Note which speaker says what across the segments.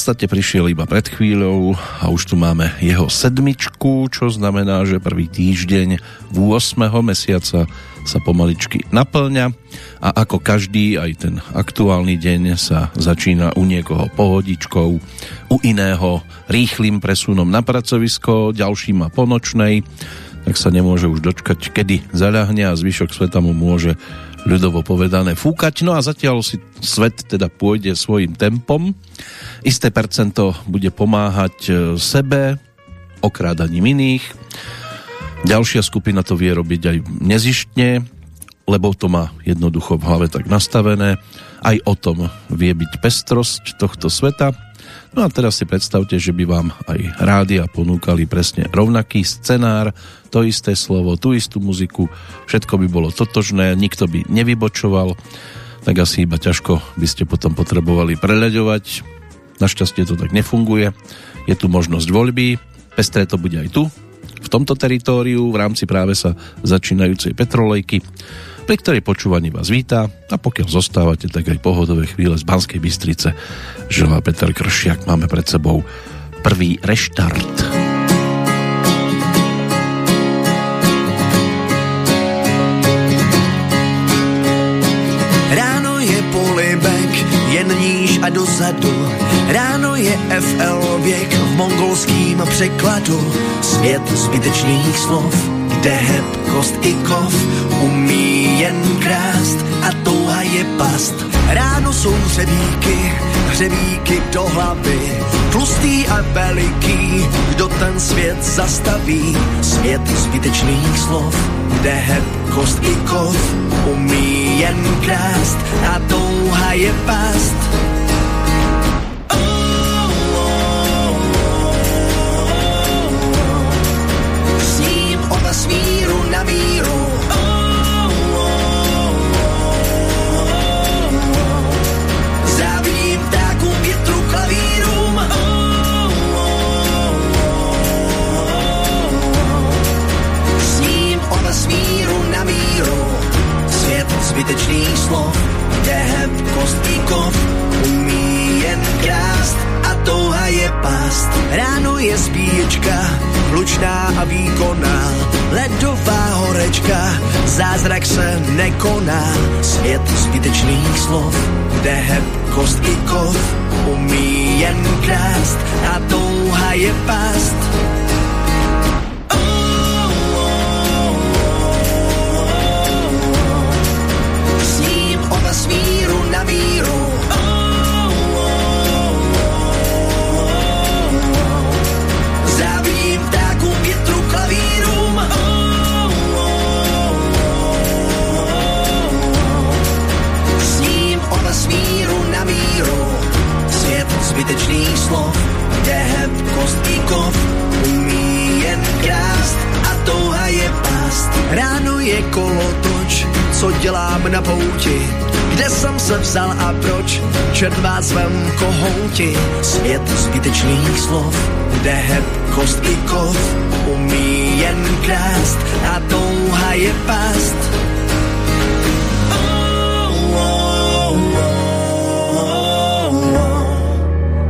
Speaker 1: podstate prišiel iba pred chvíľou a už tu máme jeho sedmičku, čo znamená, že prvý týždeň v 8. mesiaca sa pomaličky naplňa a ako každý aj ten aktuálny deň sa začína u niekoho pohodičkou, u iného rýchlým presunom na pracovisko, ďalší má ponočnej, tak sa nemôže už dočkať, kedy zaľahne a zvyšok sveta mu môže ľudovo povedané fúkať. No a zatiaľ si svet teda pôjde svojim tempom. Isté percento bude pomáhať e, sebe, okrádaním iných. Ďalšia skupina to vie robiť aj nezištne, lebo to má jednoducho v hlave tak nastavené. Aj o tom vie byť pestrosť tohto sveta. No a teraz si predstavte, že by vám aj rádia ponúkali presne rovnaký scenár, to isté slovo, tú istú muziku, všetko by bolo totožné, nikto by nevybočoval, tak asi iba ťažko by ste potom potrebovali preľaďovať. Našťastie to tak nefunguje. Je tu možnosť voľby, pestré to bude aj tu, v tomto teritóriu v rámci práve sa začínajúcej petrolejky, pri ktorej počúvaní vás víta a pokiaľ zostávate, tak aj pohodové chvíle z Banskej Bystrice želá Peter Kršiak. Máme pred sebou prvý reštart.
Speaker 2: a dozadu. Ráno je FL věk v mongolským překladu. Svět zbytečných slov, kde heb, kost i kov umí jen krást a touha je past. Ráno jsou hřebíky, hřebíky do hlavy, tlustý a veliký, kdo ten svět zastaví. Svět zbytečných slov, kde heb, kost i kov umí jen krást a touha je past. Zbytečných slov, dehet, kostí kov, umí jen krást a touha je past. Ráno je spíčka, hlučná a výkonná, ledová horečka, zázrak se nekoná, svět zbytečných slov, kde heb, kost i kov, umí jen krást a touha je past. Zbytečných slov, dehet, kostíkov, umí jen krást past. Ráno je kolotoč, co dělám na pouti, kde jsem se vzal a proč, čert vás svém kohouti. Svět zbytečných slov, dehet, kostíkov, umí jen krást a touha je past.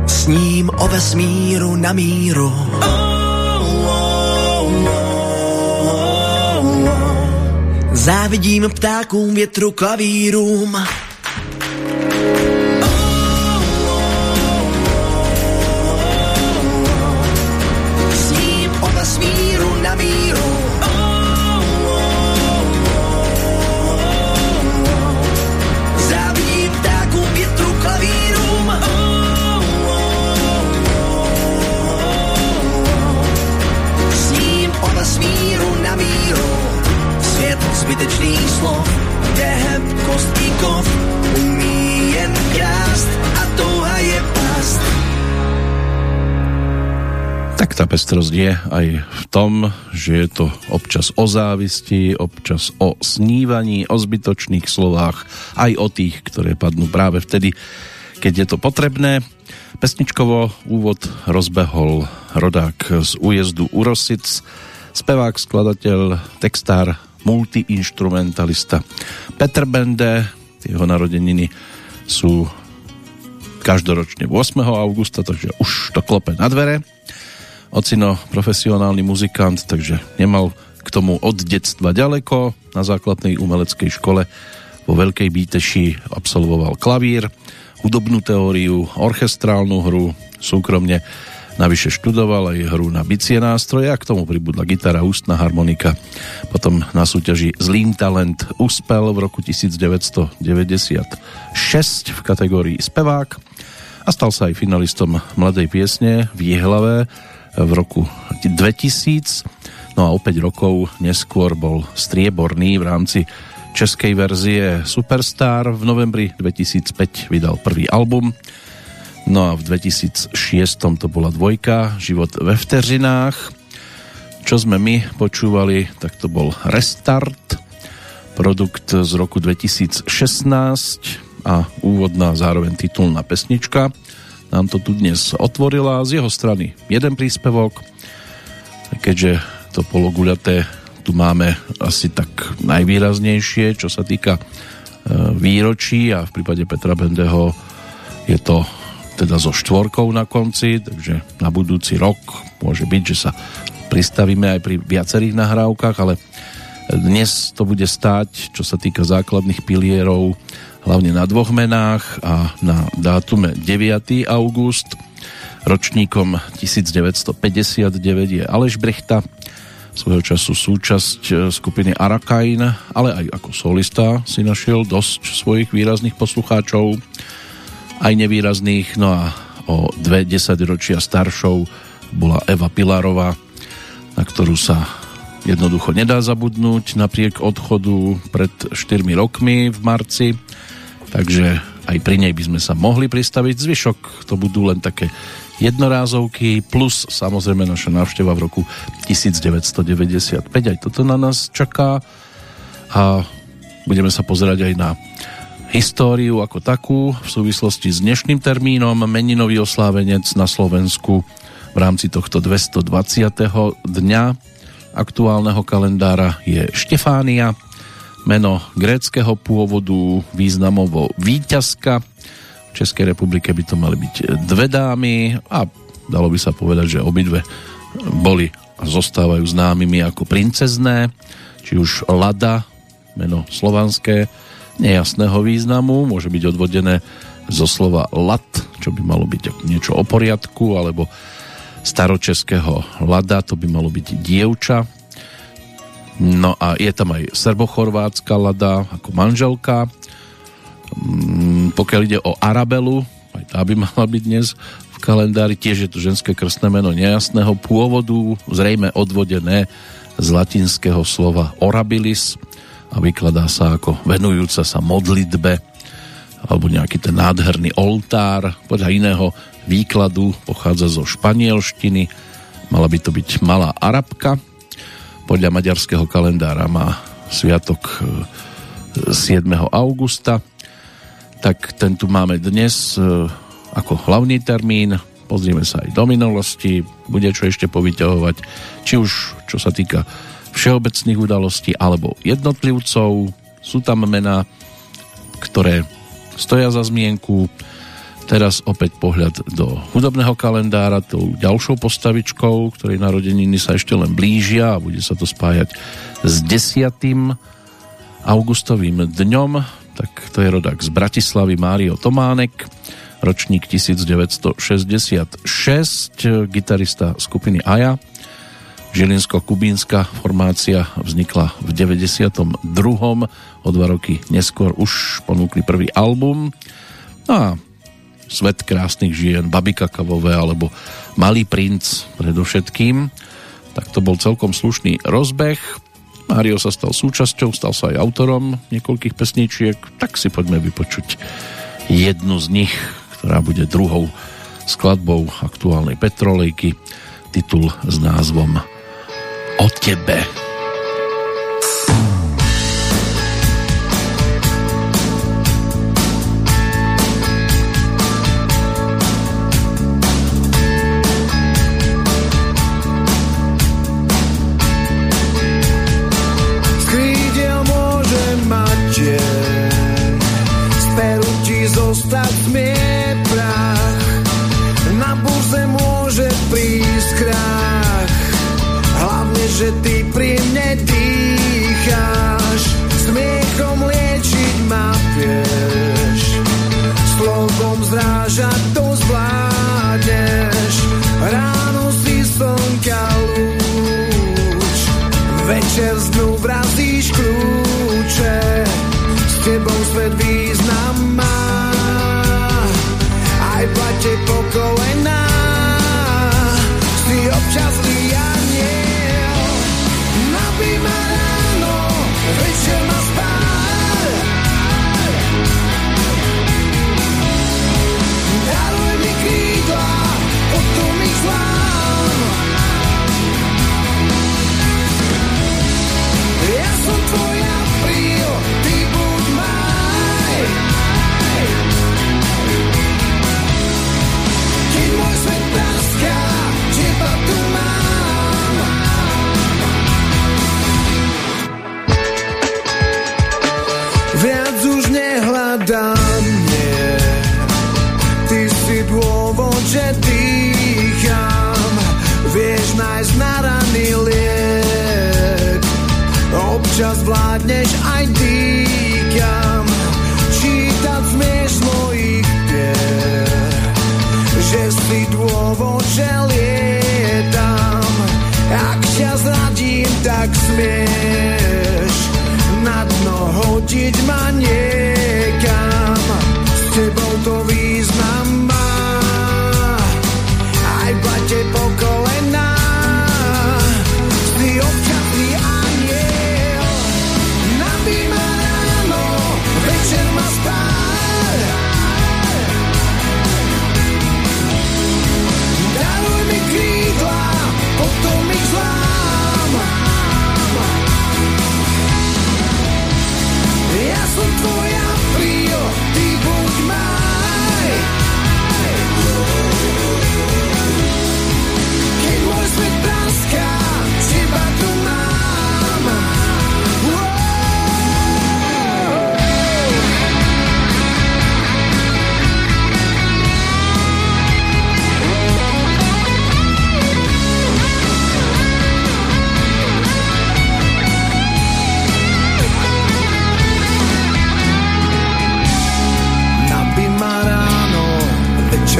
Speaker 2: sním o vesmíru na míru. Závidím ptákům, větru, klavírům.
Speaker 1: Pestrosť je aj v tom, že je to občas o závisti, občas o snívaní, o zbytočných slovách, aj o tých, ktoré padnú práve vtedy, keď je to potrebné. Pesničkovo úvod rozbehol rodák z újezdu Urosic, spevák, skladateľ, textár multiinstrumentalista Petr Bende. Jeho narodeniny sú každoročne 8. augusta, takže už to klope na dvere. Ocino profesionálny muzikant, takže nemal k tomu od detstva ďaleko. Na základnej umeleckej škole vo Veľkej Bíteši absolvoval klavír, hudobnú teóriu, orchestrálnu hru, súkromne Navyše študoval aj hru na bicie nástroje a k tomu pribudla gitara, ústna harmonika. Potom na súťaži Zlým talent uspel v roku 1996 v kategórii spevák a stal sa aj finalistom Mladej piesne v Jihlave v roku 2000. No a o 5 rokov neskôr bol strieborný v rámci českej verzie Superstar. V novembri 2005 vydal prvý album No a v 2006 to bola dvojka Život ve vteřinách. Čo sme my počúvali, tak to bol Restart, produkt z roku 2016 a úvodná zároveň titulná pesnička. Nám to tu dnes otvorila z jeho strany jeden príspevok, keďže to pologuľaté tu máme asi tak najvýraznejšie, čo sa týka e, výročí a v prípade Petra Bendeho je to teda so štvorkou na konci, takže na budúci rok môže byť, že sa pristavíme aj pri viacerých nahrávkach, ale dnes to bude stáť, čo sa týka základných pilierov, hlavne na dvoch menách a na dátume 9. august. Ročníkom 1959 je Aleš Brechta, svojho času súčasť e, skupiny Arakain, ale aj ako solista si našiel dosť svojich výrazných poslucháčov aj nevýrazných. No a o dve desaťročia staršou bola Eva Pilarová, na ktorú sa jednoducho nedá zabudnúť napriek odchodu pred 4 rokmi v marci. Takže aj pri nej by sme sa mohli pristaviť. Zvyšok to budú len také jednorázovky plus samozrejme naša návšteva v roku 1995. Aj toto na nás čaká a budeme sa pozerať aj na históriu ako takú v súvislosti s dnešným termínom. Meninový oslávenec na Slovensku v rámci tohto 220. dňa aktuálneho kalendára je Štefánia, meno gréckého pôvodu, významovo víťazka. V Českej republike by to mali byť dve dámy a dalo by sa povedať, že obidve boli a zostávajú známymi ako princezné, či už Lada, meno slovanské, nejasného významu, môže byť odvodené zo slova lat, čo by malo byť niečo o poriadku, alebo staročeského lada, to by malo byť dievča. No a je tam aj srbochorvátska lada ako manželka. Mm, pokiaľ ide o Arabelu, aj tá by mala byť dnes v kalendári, tiež je to ženské krstné meno nejasného pôvodu, zrejme odvodené z latinského slova orabilis, a vykladá sa ako venujúca sa modlitbe alebo nejaký ten nádherný oltár. Podľa iného výkladu pochádza zo španielštiny. Mala by to byť malá arabka. Podľa maďarského kalendára má sviatok 7. E, augusta. Tak ten tu máme dnes e, ako hlavný termín. Pozrieme sa aj do minulosti. Bude čo ešte povyťahovať. Či už čo sa týka všeobecných udalostí alebo jednotlivcov. Sú tam mená, ktoré stoja za zmienku. Teraz opäť pohľad do hudobného kalendára tou ďalšou postavičkou, ktorej narodeniny sa ešte len blížia a bude sa to spájať s 10. augustovým dňom. Tak to je rodak z Bratislavy Mário Tománek, ročník 1966, gitarista skupiny Aja Žilinsko-kubínska formácia vznikla v 92. O dva roky neskôr už ponúkli prvý album. No a Svet krásnych žien, Babika Kavové alebo Malý princ predovšetkým. Tak to bol celkom slušný rozbeh. Mario sa stal súčasťou, stal sa aj autorom niekoľkých pesničiek, tak si poďme vypočuť jednu z nich, ktorá bude druhou skladbou aktuálnej Petrolejky, titul s názvom o tebe.
Speaker 2: zostať smie
Speaker 3: občas vládneš aj dýkam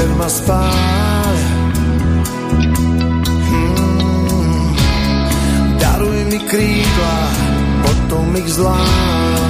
Speaker 3: večer ma spáľa. Hmm. Daruj mi krídla, potom ich zlám.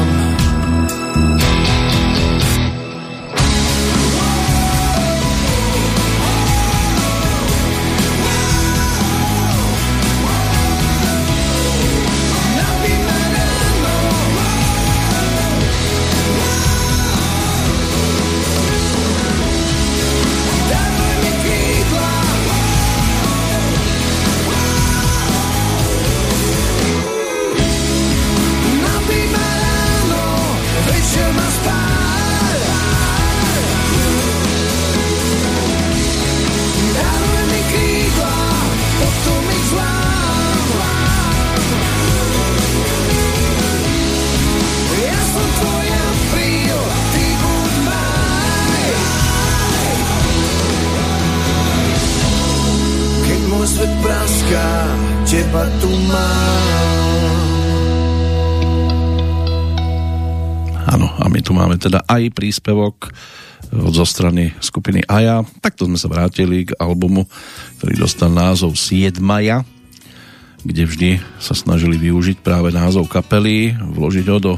Speaker 1: Teda aj príspevok zo strany skupiny Aja. Takto sme sa vrátili k albumu, ktorý dostal názov Siedmaja, kde vždy sa snažili využiť práve názov kapely, vložiť ho do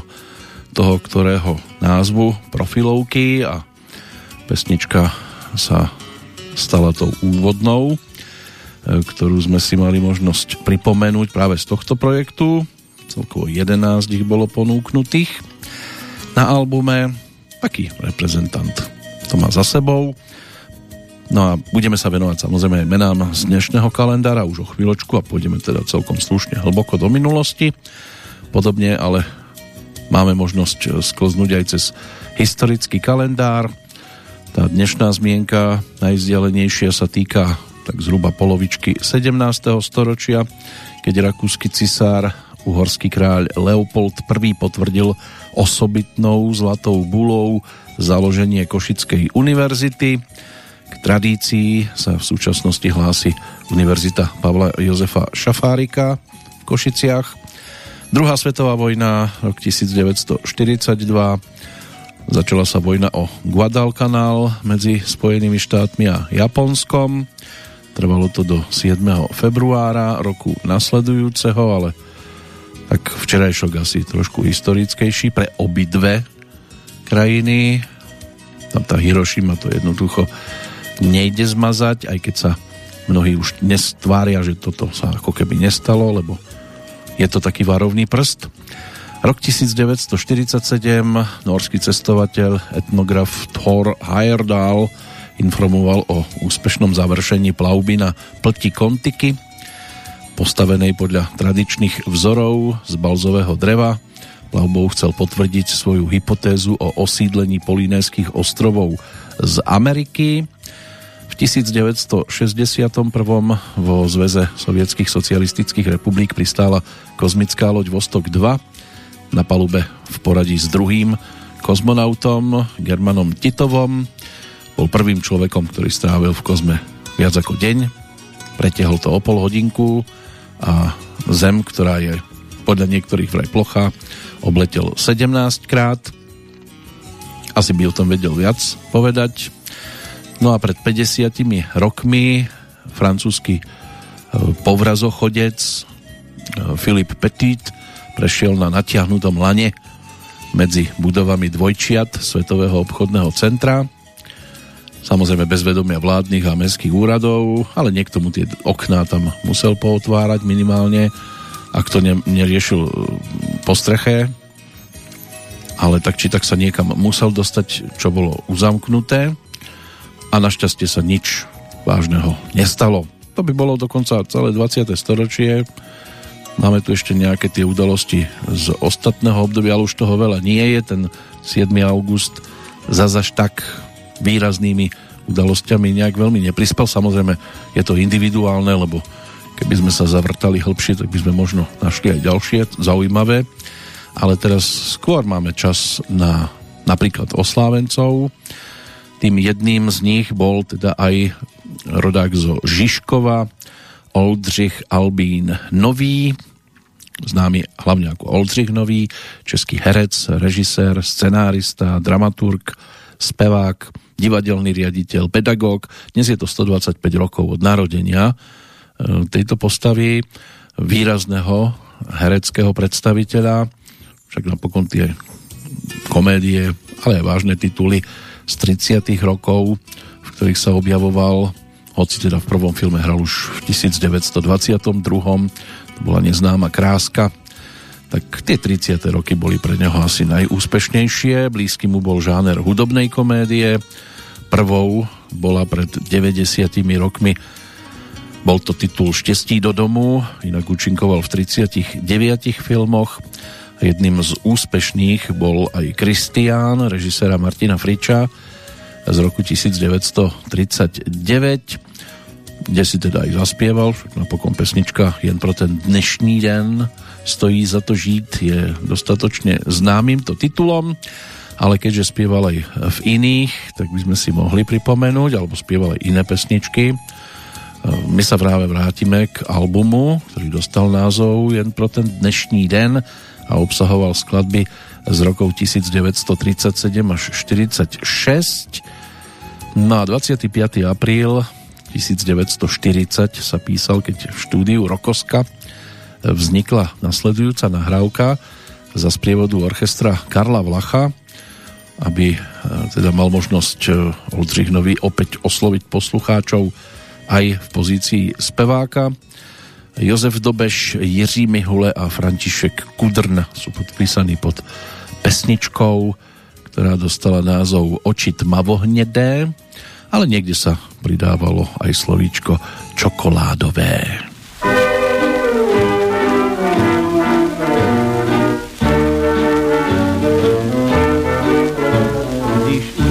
Speaker 1: toho, ktorého názvu profilovky a pesnička sa stala tou úvodnou E, ktorú sme si mali možnosť pripomenúť práve z tohto projektu. Celkovo 11 ich bolo ponúknutých na albume. Taký reprezentant to má za sebou. No a budeme sa venovať samozrejme aj menám z dnešného kalendára už o chvíľočku a pôjdeme teda celkom slušne hlboko do minulosti. Podobne, ale máme možnosť sklznúť aj cez historický kalendár. Tá dnešná zmienka najzdialenejšia sa týka tak zhruba polovičky 17. storočia, keď rakúsky cisár, uhorský kráľ Leopold I potvrdil osobitnou zlatou bulou založenie Košickej univerzity. K tradícii sa v súčasnosti hlási Univerzita Pavla Jozefa Šafárika v Košiciach. Druhá svetová vojna, rok 1942. Začala sa vojna o Guadalcanal medzi Spojenými štátmi a Japonskom. Trvalo to do 7. februára roku nasledujúceho, ale tak včerajšok asi trošku historickejší pre obidve krajiny. Tam tá Hirošima to jednoducho nejde zmazať, aj keď sa mnohí už dnes tvária, že toto sa ako keby nestalo, lebo je to taký varovný prst. Rok 1947 norský cestovateľ, etnograf Thor Heyerdahl informoval o úspešnom završení plavby na plti Kontiky, postavenej podľa tradičných vzorov z balzového dreva. Plavbou chcel potvrdiť svoju hypotézu o osídlení polinéských ostrovov z Ameriky. V 1961. vo Zveze sovietských socialistických republik pristála kozmická loď Vostok 2 na palube v poradí s druhým kozmonautom Germanom Titovom bol prvým človekom, ktorý strávil v kozme viac ako deň. Pretiahol to o pol hodinku a Zem, ktorá je podľa niektorých vraj plocha, obletel 17 krát. Asi by o tom vedel viac povedať. No a pred 50 rokmi francúzsky e, povrazochodec e, Filip Petit prešiel na natiahnutom lane medzi budovami dvojčiat Svetového obchodného centra samozrejme bez vedomia vládnych a mestských úradov, ale niekto mu tie okná tam musel pootvárať minimálne, ak to ne, neriešil e, po streche, ale tak či tak sa niekam musel dostať, čo bolo uzamknuté a našťastie sa nič vážneho nestalo. To by bolo dokonca celé 20. storočie. Máme tu ešte nejaké tie udalosti z ostatného obdobia, ale už toho veľa nie je. Ten 7. august zazaž tak výraznými udalosťami nejak veľmi neprispel. Samozrejme je to individuálne, lebo keby sme sa zavrtali hĺbšie, tak by sme možno našli aj ďalšie zaujímavé. Ale teraz skôr máme čas na napríklad oslávencov. Tým jedným z nich bol teda aj rodák zo Žižkova, Oldřich Albín Nový, známy hlavne ako Oldřich Nový, český herec, režisér, scenárista, dramaturg, spevák, divadelný riaditeľ, pedagóg. Dnes je to 125 rokov od narodenia e, tejto postavy, výrazného hereckého predstaviteľa, však napokon tie komédie, ale aj vážne tituly z 30 rokov, v ktorých sa objavoval, hoci teda v prvom filme hral už v 1922. To bola neznáma kráska, tak tie 30. roky boli pre neho asi najúspešnejšie. Blízky mu bol žáner hudobnej komédie. Prvou bola pred 90 rokmi bol to titul Štestí do domu, inak účinkoval v 39 filmoch. Jedným z úspešných bol aj Kristián, režisera Martina Friča z roku 1939, kde si teda aj zaspieval, napokon pesnička jen pro ten dnešní den stojí za to žít je dostatočne známym to titulom, ale keďže spieval aj v iných, tak by sme si mohli pripomenúť, alebo spieval aj iné pesničky. My sa práve vrátime k albumu, ktorý dostal názov jen pro ten dnešní den a obsahoval skladby z rokov 1937 až 46. No a 25. apríl 1940 sa písal, keď v štúdiu Rokoska vznikla nasledujúca nahrávka za sprievodu orchestra Karla Vlacha, aby e, teda mal možnosť e, Oldřich Nový opäť osloviť poslucháčov aj v pozícii speváka. Jozef Dobeš, Jiří Mihule a František Kudrn sú podpísaní pod pesničkou, ktorá dostala názov Oči tmavohnedé, ale niekde sa pridávalo aj slovíčko čokoládové.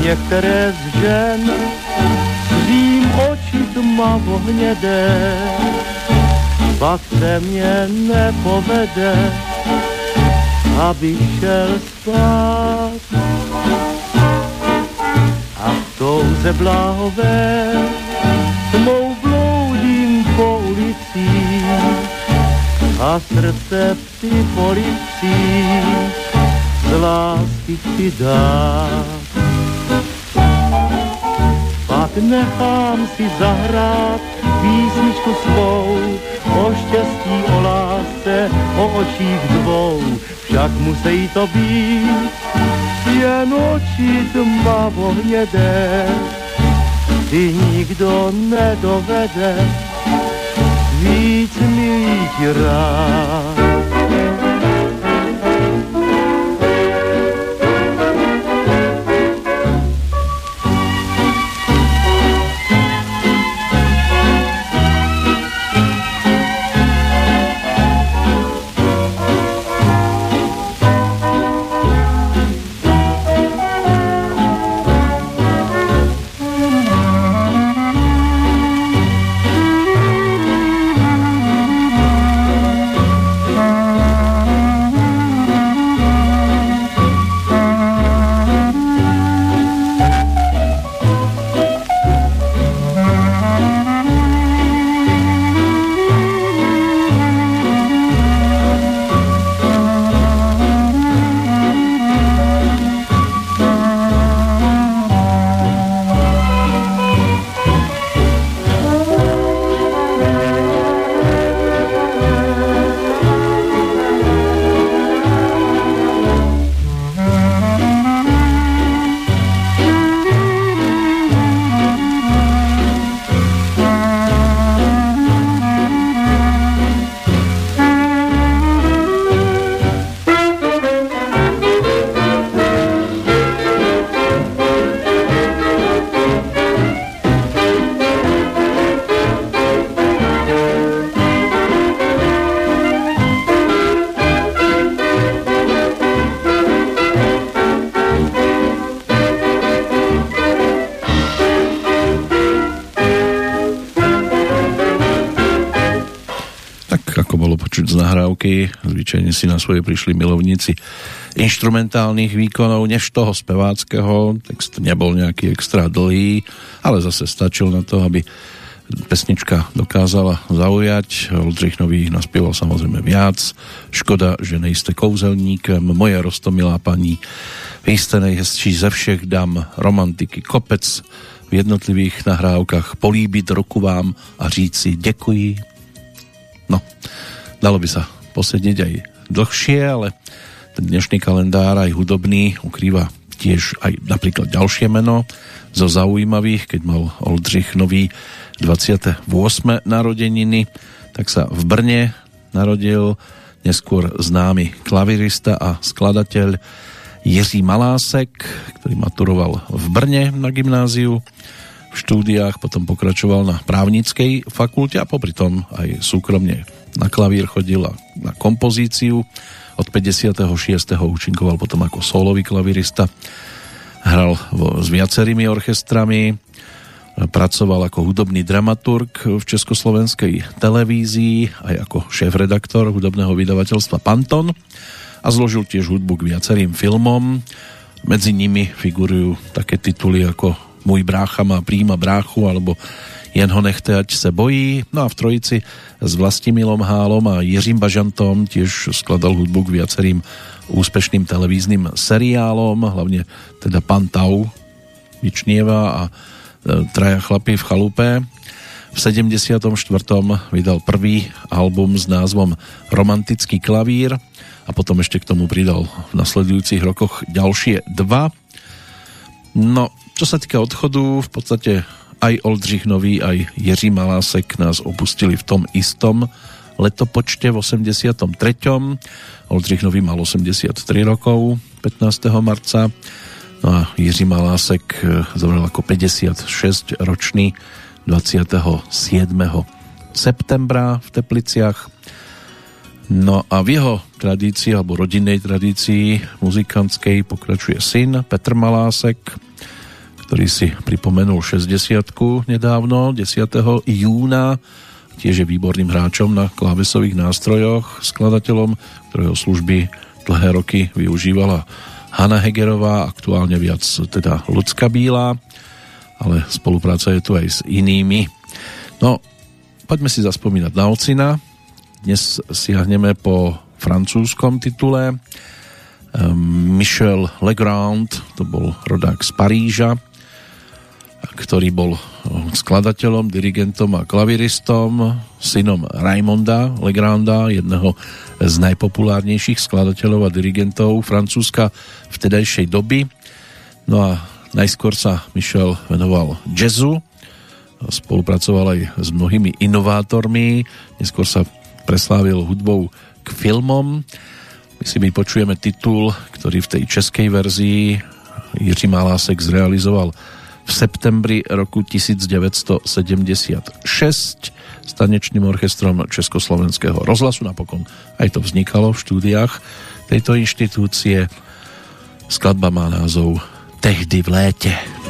Speaker 4: Některé z žen svým oči tmavo hnědé, pak se mě nepovede, aby šel spát. A v touze bláhové tmou bloudím po ulicích a srdce při policích z lásky ti dát. Nechám si zahrát písničku svou o štěstí, o lásce, o očích dvou. Však musí to být jen oči tmavo hnědé, ty nikdo nedovede víc mít rád.
Speaker 1: Si na svoje prišli milovníci instrumentálnych výkonov než toho speváckého. Text nebol nejaký extra dlhý, ale zase stačil na to, aby pesnička dokázala zaujať. Oldřich Nový naspieval samozrejme viac. Škoda, že nejste kouzelníkem. Moje rostomilá paní. Vy jste nejhezčí ze všech dám romantiky kopec v jednotlivých nahrávkach políbit roku vám a říci děkuji. No, dalo by sa posedieť aj dlhšie, ale ten dnešný kalendár aj hudobný ukrýva tiež aj napríklad ďalšie meno zo zaujímavých, keď mal Oldřich Nový 28. narodeniny, tak sa v Brne narodil neskôr známy klavirista a skladateľ Jiří Malásek, ktorý maturoval v Brne na gymnáziu v štúdiách, potom pokračoval na právnickej fakulte a popri tom aj súkromne na klavír chodil a na kompozíciu. Od 56. účinkoval potom ako solový klavirista. Hral vo, s viacerými orchestrami, pracoval ako hudobný dramaturg v československej televízii, aj ako šéf-redaktor hudobného vydavateľstva Panton a zložil tiež hudbu k viacerým filmom. Medzi nimi figurujú také tituly ako Môj brácha má príjma bráchu alebo jen ho nechte, ať se bojí. No a v trojici s Vlastimilom Hálom a Jiřím Bažantom tiež skladal hudbu k viacerým úspešným televíznym seriálom, hlavne teda Pan Tau, Vičnieva a e, Traja chlapy v chalupe. V 74. vydal prvý album s názvom Romantický klavír a potom ešte k tomu pridal v nasledujúcich rokoch ďalšie dva. No, čo sa týka odchodu, v podstate aj Oldřich Nový, aj Jiří Malásek nás opustili v tom istom letopočte v 83. Oldřich Nový mal 83 rokov 15. marca no a Jiří Malásek eh, zomrel ako 56 ročný 27. septembra v Tepliciach No a v jeho tradícii, alebo rodinnej tradícii muzikantskej pokračuje syn Petr Malásek, ktorý si pripomenul 60 nedávno, 10. júna. Tiež je výborným hráčom na klávesových nástrojoch, skladateľom, ktorého služby dlhé roky využívala Hanna Hegerová, aktuálne viac teda Lucka Bílá, ale spolupráca je tu aj s inými. No, poďme si zaspomínať na ocina, dnes siahneme po francúzskom titule. Michel Legrand, to bol rodák z Paríža, ktorý bol skladateľom, dirigentom a klaviristom, synom Raimonda Legranda, jedného z najpopulárnejších skladateľov a dirigentov Francúzska vtedajšej doby. No a najskôr sa Michel venoval jazzu, spolupracoval aj s mnohými inovátormi, neskôr sa preslávil hudbou k filmom. My si my počujeme titul, ktorý v tej českej verzii Jiří Malásek zrealizoval v septembri roku 1976 s tanečným orchestrom Československého rozhlasu. Napokon aj to vznikalo v štúdiách tejto inštitúcie. Skladba má názov Tehdy v léte.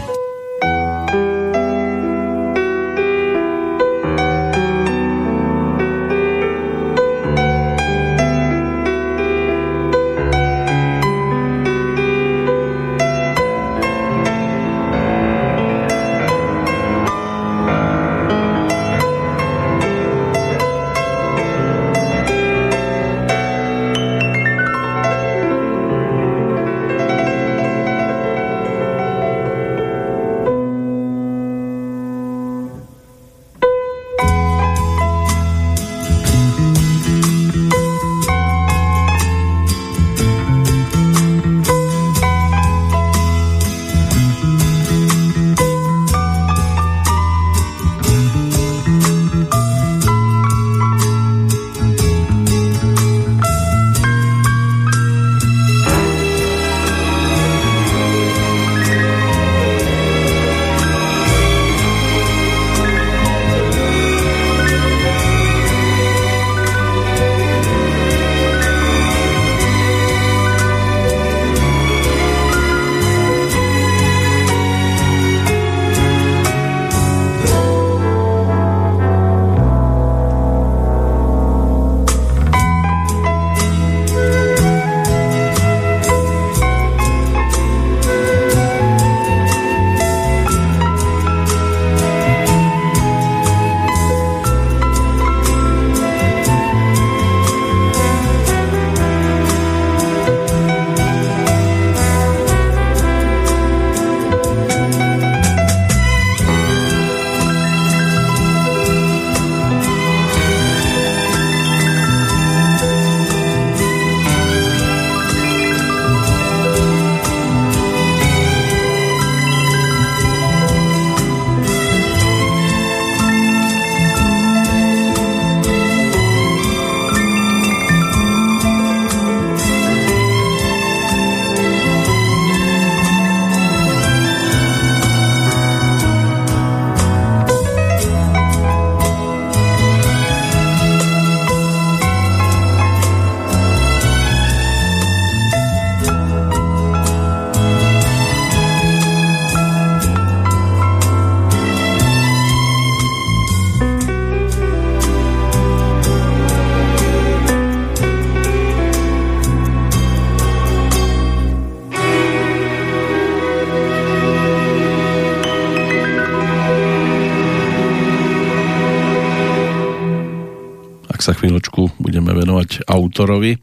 Speaker 1: Autorovi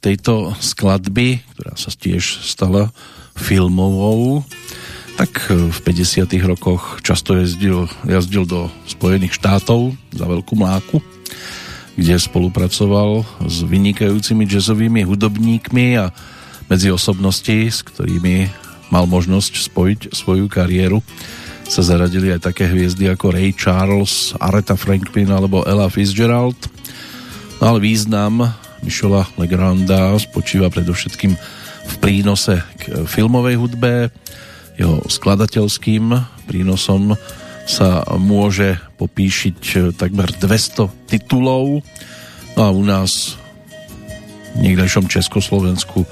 Speaker 1: tejto skladby, ktorá sa tiež stala filmovou, tak v 50. rokoch často jezdil, jazdil do Spojených štátov za veľkú mláku, kde spolupracoval s vynikajúcimi jazzovými hudobníkmi a medzi osobnosti, s ktorými mal možnosť spojiť svoju kariéru, sa zaradili aj také hviezdy ako Ray Charles, Aretha Franklin alebo Ella Fitzgerald. Ale význam Michela Legranda spočíva predovšetkým v prínose k filmovej hudbe. Jeho skladateľským prínosom sa môže popíšiť takmer 200 titulov. No a u nás v niekdejšom Československu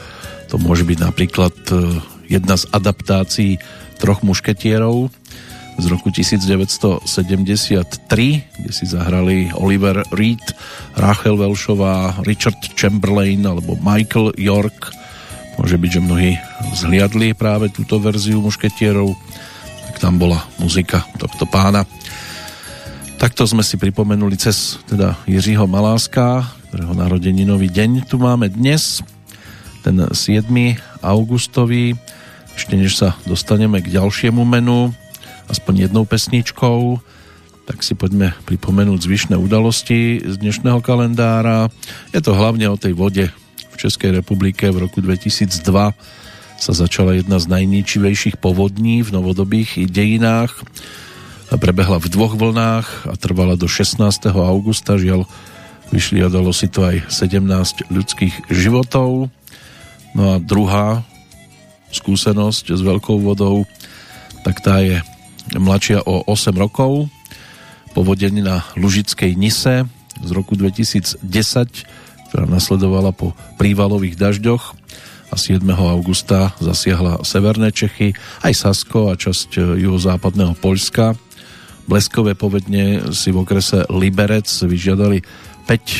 Speaker 1: to môže byť napríklad e, jedna z adaptácií troch mušketierov z roku 1973, kde si zahrali Oliver Reed, Rachel Velšová, Richard Chamberlain alebo Michael York. Môže byť, že mnohí zhliadli práve túto verziu mušketierov, tak tam bola muzika tohto pána. Takto sme si pripomenuli cez teda Jiřího Maláska, ktorého narodeninový deň tu máme dnes, ten 7. augustový. Ešte než sa dostaneme k ďalšiemu menu, aspoň jednou pesničkou, tak si poďme pripomenúť zvyšné udalosti z dnešného kalendára. Je to hlavne o tej vode v Českej republike. V roku 2002 sa začala jedna z najničivejších povodní v novodobých dejinách prebehla v dvoch vlnách a trvala do 16. augusta. Žiaľ, vyšli a dalo si to aj 17 ľudských životov. No a druhá skúsenosť s veľkou vodou, tak tá je mladšia o 8 rokov. Povodenie na Lužickej Nise z roku 2010, ktorá nasledovala po prívalových dažďoch a 7. augusta zasiahla severné Čechy, aj Sasko a časť juhozápadného Poľska. Bleskové povedne si v okrese Liberec vyžiadali 5 e,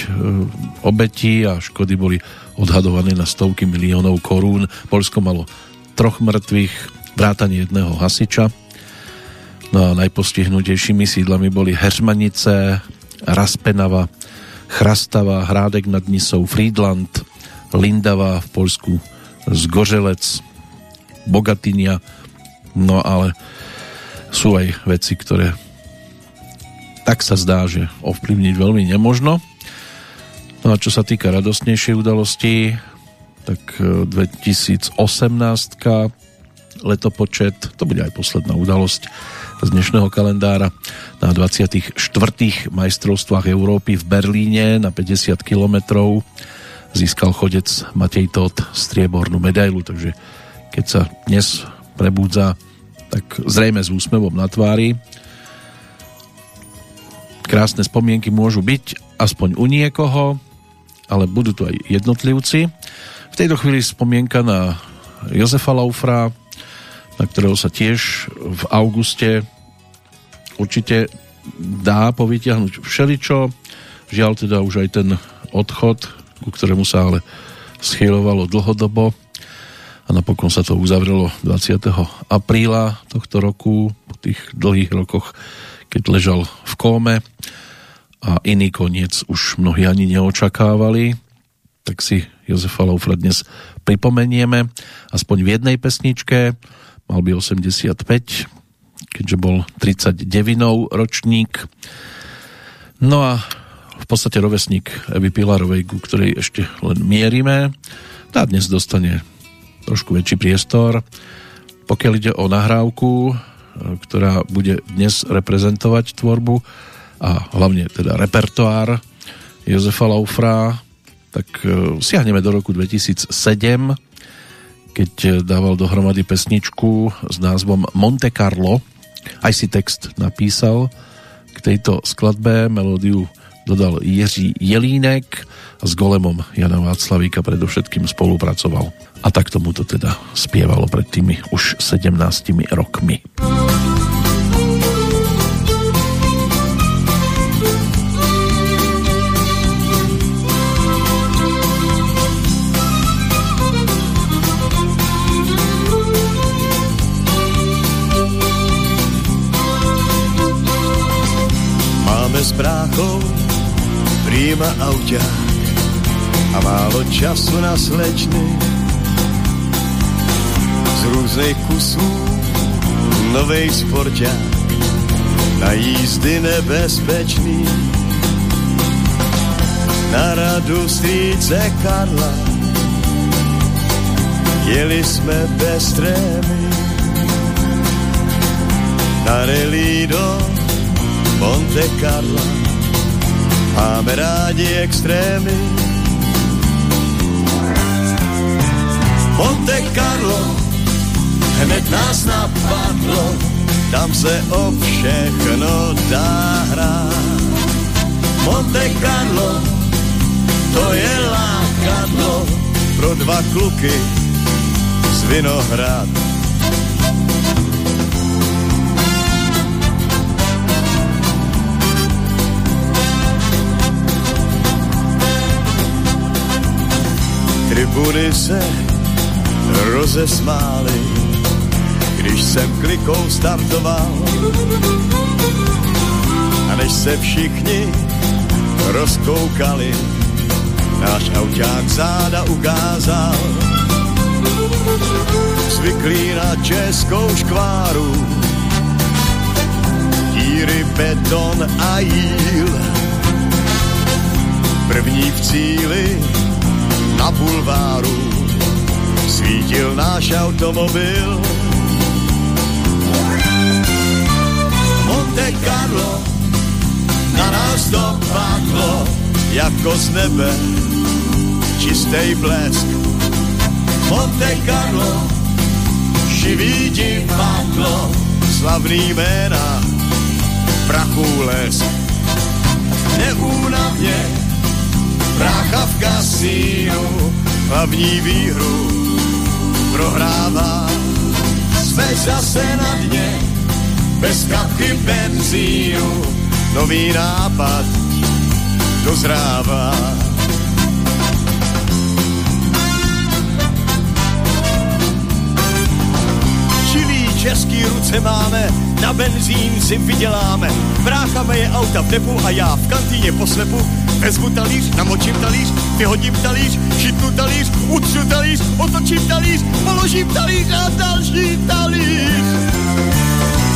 Speaker 1: obetí a škody boli odhadované na stovky miliónov korún. Polsko malo troch mŕtvych, vrátanie jedného hasiča. No a najpostihnutejšími sídlami boli Heřmanice, Raspenava, Chrastava, Hrádek nad Nisou, Friedland, Lindava v Polsku, Zgoželec, Bogatinia, no ale sú aj veci, ktoré tak sa zdá, že ovplyvniť veľmi nemožno. No a čo sa týka radostnejšej udalosti, tak 2018 e, letopočet, to bude aj posledná udalosť z dnešného kalendára na 24. majstrovstvách Európy v Berlíne na 50 kilometrov získal chodec Matej Todt striebornú medailu, takže keď sa dnes prebúdza tak zrejme s úsmevom na tvári krásne spomienky môžu byť aspoň u niekoho, ale budú tu aj jednotlivci. V tejto chvíli spomienka na Jozefa Laufra, na ktorého sa tiež v auguste určite dá povytiahnuť všeličo. Žiaľ teda už aj ten odchod, ku ktorému sa ale schylovalo dlhodobo a napokon sa to uzavrelo 20. apríla tohto roku po tých dlhých rokoch keď ležal v kóme a iný koniec už mnohí ani neočakávali, tak si Jozefa Laufra dnes pripomenieme aspoň v jednej pesničke. Mal by 85, keďže bol 39 ročník. No a v podstate rovesník Evy Pilarovej, ku ktorej ešte len mierime. Tá dnes dostane trošku väčší priestor. Pokiaľ ide o nahrávku, ktorá bude dnes reprezentovať tvorbu a hlavne teda repertoár Jozefa Laufra, tak e, siahneme do roku 2007, keď dával dohromady pesničku s názvom Monte Carlo. Aj si text napísal k tejto skladbe, melódiu dodal Jiří Jelínek a s golemom Jana Václavíka predovšetkým spolupracoval. A tak tomu to teda spievalo pred tými už 17 rokmi.
Speaker 5: Bráchou príma auťák a málo času na slečny. Různých kusů novej sporťák na jízdy nebezpečný. Na radu strýce Karla jeli jsme bez trémy. Na relí do Monte Carla máme rádi extrémy Monte Carlo hned nás napadlo, tam se o všechno dá hrát. Monte Carlo, to je lákadlo pro dva kluky z Vinohrad. Tribuny se rozesmály když jsem klikou startoval. A než se všichni rozkoukali, náš auták záda ukázal. Zvyklý na českou škváru, díry, beton a jíl. První v cíli na bulváru svítil náš automobil. Monte Carlo na nás dopadlo jako z nebe čistý blesk. Monte Carlo živý divadlo, slavný jména, prachu lesk. Neúnavně brácha v kasínu, hlavní výhru prohrává. Jsme zase na dně, bez kapky benzínu, nový nápad dozrává. Čilý český ruce máme, na benzín si vyděláme. Bráchame je auta v depu a já v kantýně poslepu Vezmu talíř, namočím talíř, vyhodím talíř, šitnu talíř, utřu talíř, otočím talíř, položím talíř a další talíř.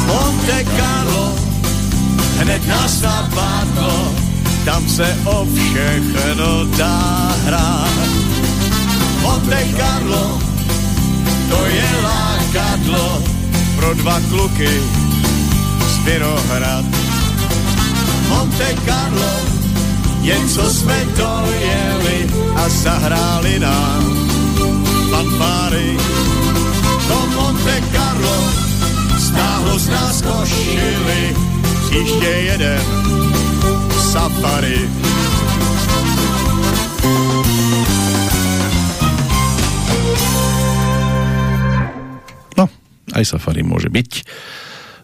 Speaker 5: Monte Carlo, hned nás napadlo, tam se o všechno dá hrát. Monte Carlo, to je lákadlo pro dva kluky z Vinohrad. Monte Carlo, jen co jsme dojeli a zahráli nám fanfáry. To Monte Carlo stáhlo z nás košily, příště jeden safari.
Speaker 1: No, aj safari môže byť.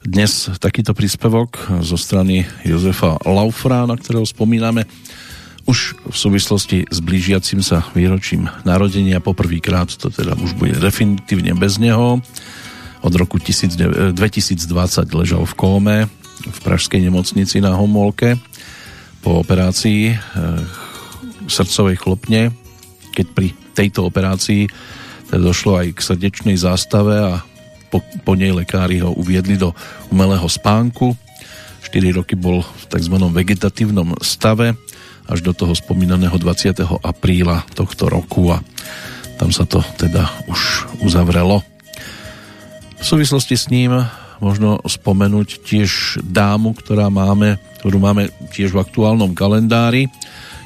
Speaker 1: Dnes takýto príspevok zo strany Jozefa Laufra, na ktorého spomíname už v súvislosti s blížiacim sa výročím narodenia poprvýkrát to teda už bude definitívne bez neho. Od roku 2020 ležal v kóme v pražskej nemocnici na Homolke. Po operácii e, srdcovej chlopne keď pri tejto operácii teda došlo aj k srdečnej zástave a po, po nej lekári ho uviedli do umelého spánku 4 roky bol v tzv. vegetatívnom stave až do toho spomínaného 20. apríla tohto roku a tam sa to teda už uzavrelo. V súvislosti s ním možno spomenúť tiež dámu, ktorá máme, ktorú máme tiež v aktuálnom kalendári,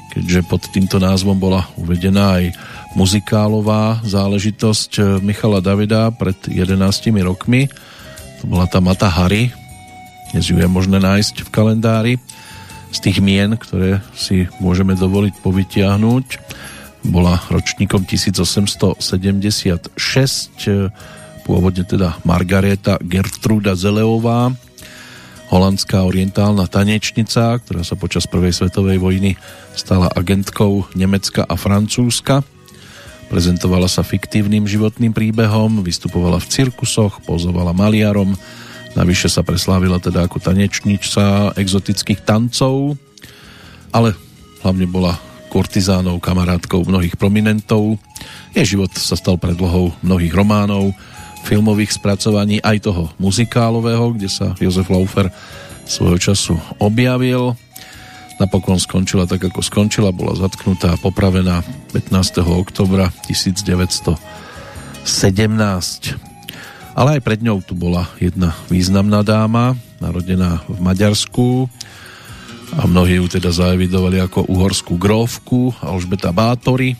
Speaker 1: keďže pod týmto názvom bola uvedená aj muzikálová záležitosť Michala Davida pred 11 rokmi. To bola tá Mata Hari, dnes ju je možné nájsť v kalendári z tých mien, ktoré si môžeme dovoliť povytiahnuť. Bola ročníkom 1876, pôvodne teda Margareta Gertruda Zeleová, holandská orientálna tanečnica, ktorá sa počas prvej svetovej vojny stala agentkou Nemecka a Francúzska. Prezentovala sa fiktívnym životným príbehom, vystupovala v cirkusoch, pozovala maliarom, Navyše sa preslávila teda ako tanečnička exotických tancov, ale hlavne bola kortizánou, kamarátkou mnohých prominentov. Jej život sa stal predlohou mnohých románov, filmových spracovaní, aj toho muzikálového, kde sa Jozef Laufer svojho času objavil. Napokon skončila tak, ako skončila, bola zatknutá a popravená 15. oktobra 1917. Ale aj pred ňou tu bola jedna významná dáma, narodená v Maďarsku a mnohí ju teda zaevidovali ako uhorskú grófku Alžbeta Bátory,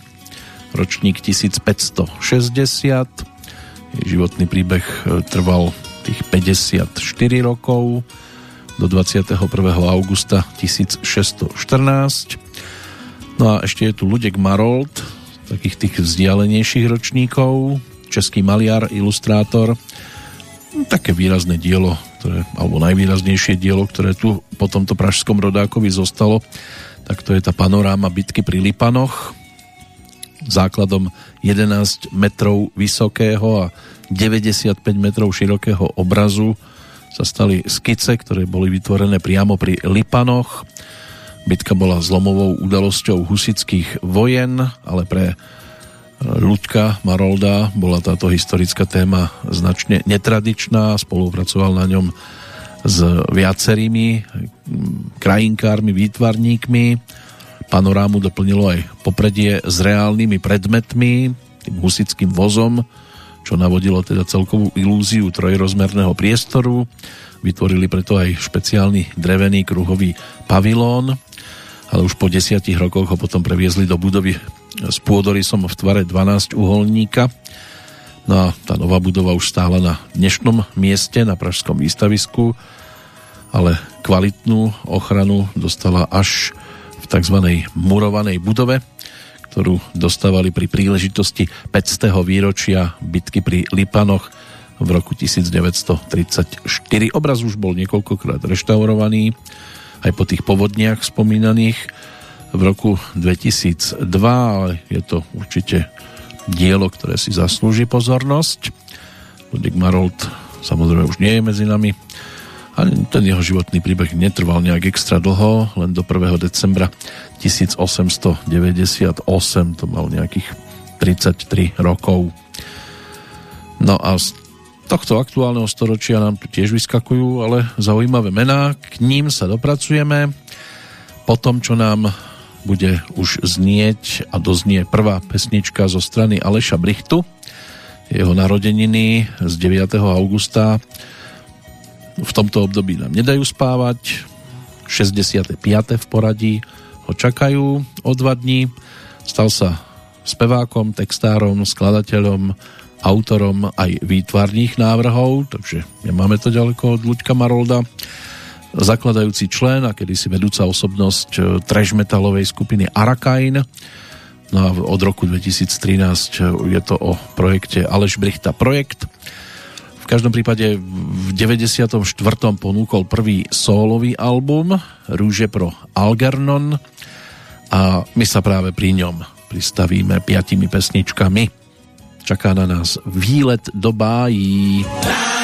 Speaker 1: ročník 1560. Jej životný príbeh e, trval tých 54 rokov do 21. augusta 1614. No a ešte je tu Ludek Marold, takých tých vzdialenejších ročníkov, český maliar, ilustrátor, také výrazné dielo, ktoré, alebo najvýraznejšie dielo, ktoré tu po tomto pražskom rodákovi zostalo, tak to je tá panoráma bitky pri Lipanoch, základom 11 metrov vysokého a 95 metrov širokého obrazu sa stali skice, ktoré boli vytvorené priamo pri Lipanoch. Bitka bola zlomovou udalosťou husických vojen, ale pre Ľudka Marolda bola táto historická téma značne netradičná, spolupracoval na ňom s viacerými krajinkármi, výtvarníkmi. Panorámu doplnilo aj popredie s reálnymi predmetmi, tým husickým vozom, čo navodilo teda celkovú ilúziu trojrozmerného priestoru. Vytvorili preto aj špeciálny drevený kruhový pavilón, ale už po desiatich rokoch ho potom previezli do budovy s pôdorysom v tvare 12 uholníka. No a tá nová budova už stála na dnešnom mieste na Pražskom výstavisku, ale kvalitnú ochranu dostala až v tzv. murovanej budove, ktorú dostávali pri príležitosti 500. výročia bitky pri Lipanoch v roku 1934. Obraz už bol niekoľkokrát reštaurovaný, aj po tých povodniach spomínaných v roku 2002, ale je to určite dielo, ktoré si zaslúži pozornosť. Ludvík Marold samozrejme už nie je medzi nami a ten jeho životný príbeh netrval nejak extra dlho, len do 1. decembra 1898 to mal nejakých 33 rokov. No a z tohto aktuálneho storočia nám tu tiež vyskakujú, ale zaujímavé mená, k ním sa dopracujeme. Po tom, čo nám bude už znieť a doznie prvá pesnička zo strany Aleša Brichtu. Jeho narodeniny z 9. augusta v tomto období nám nedajú spávať. 65. v poradí ho čakajú o dva dní. Stal sa spevákom, textárom, skladateľom, autorom aj výtvarných návrhov, takže nemáme to ďaleko od Luďka Marolda zakladajúci člen a kedysi vedúca osobnosť e, trash metalovej skupiny Arakain. No a od roku 2013 e, je to o projekte Aleš Brichta Projekt. V každom prípade v 94. ponúkol prvý sólový album Rúže pro Algernon a my sa práve pri ňom pristavíme piatimi pesničkami. Čaká na nás výlet do bájí.
Speaker 6: nošů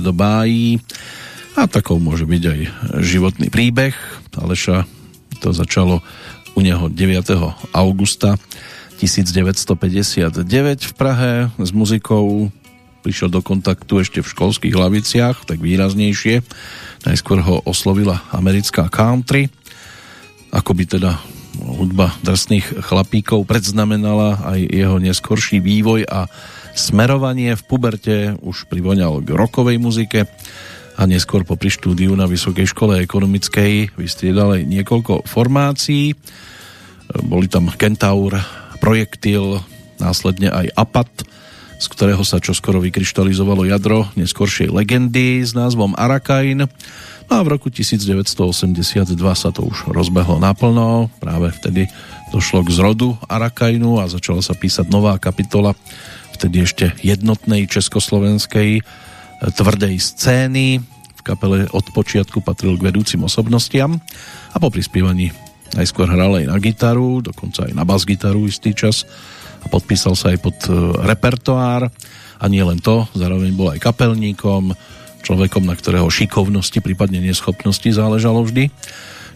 Speaker 1: do bájí a takou môže byť aj životný príbeh. Aleša to začalo u neho 9. augusta 1959 v Prahe s muzikou prišiel do kontaktu ešte v školských laviciach, tak výraznejšie. Najskôr ho oslovila americká country, ako by teda hudba drsných chlapíkov predznamenala aj jeho neskorší vývoj a smerovanie v puberte už privoňal k rokovej muzike a neskôr po štúdiu na Vysokej škole ekonomickej vystriedal aj niekoľko formácií. Boli tam Kentaur, Projektil, následne aj Apat, z ktorého sa čoskoro vykryštalizovalo jadro neskoršej legendy s názvom Arakain. No a v roku 1982 sa to už rozbehlo naplno, práve vtedy došlo k zrodu Arakainu a začala sa písať nová kapitola vtedy ešte jednotnej československej e, tvrdej scény. V kapele od počiatku patril k vedúcim osobnostiam a po prispievaní najskôr hral aj na gitaru, dokonca aj na bas-gitaru istý čas a podpísal sa aj pod e, repertoár a nie len to, zároveň bol aj kapelníkom, človekom, na ktorého šikovnosti, prípadne neschopnosti záležalo vždy.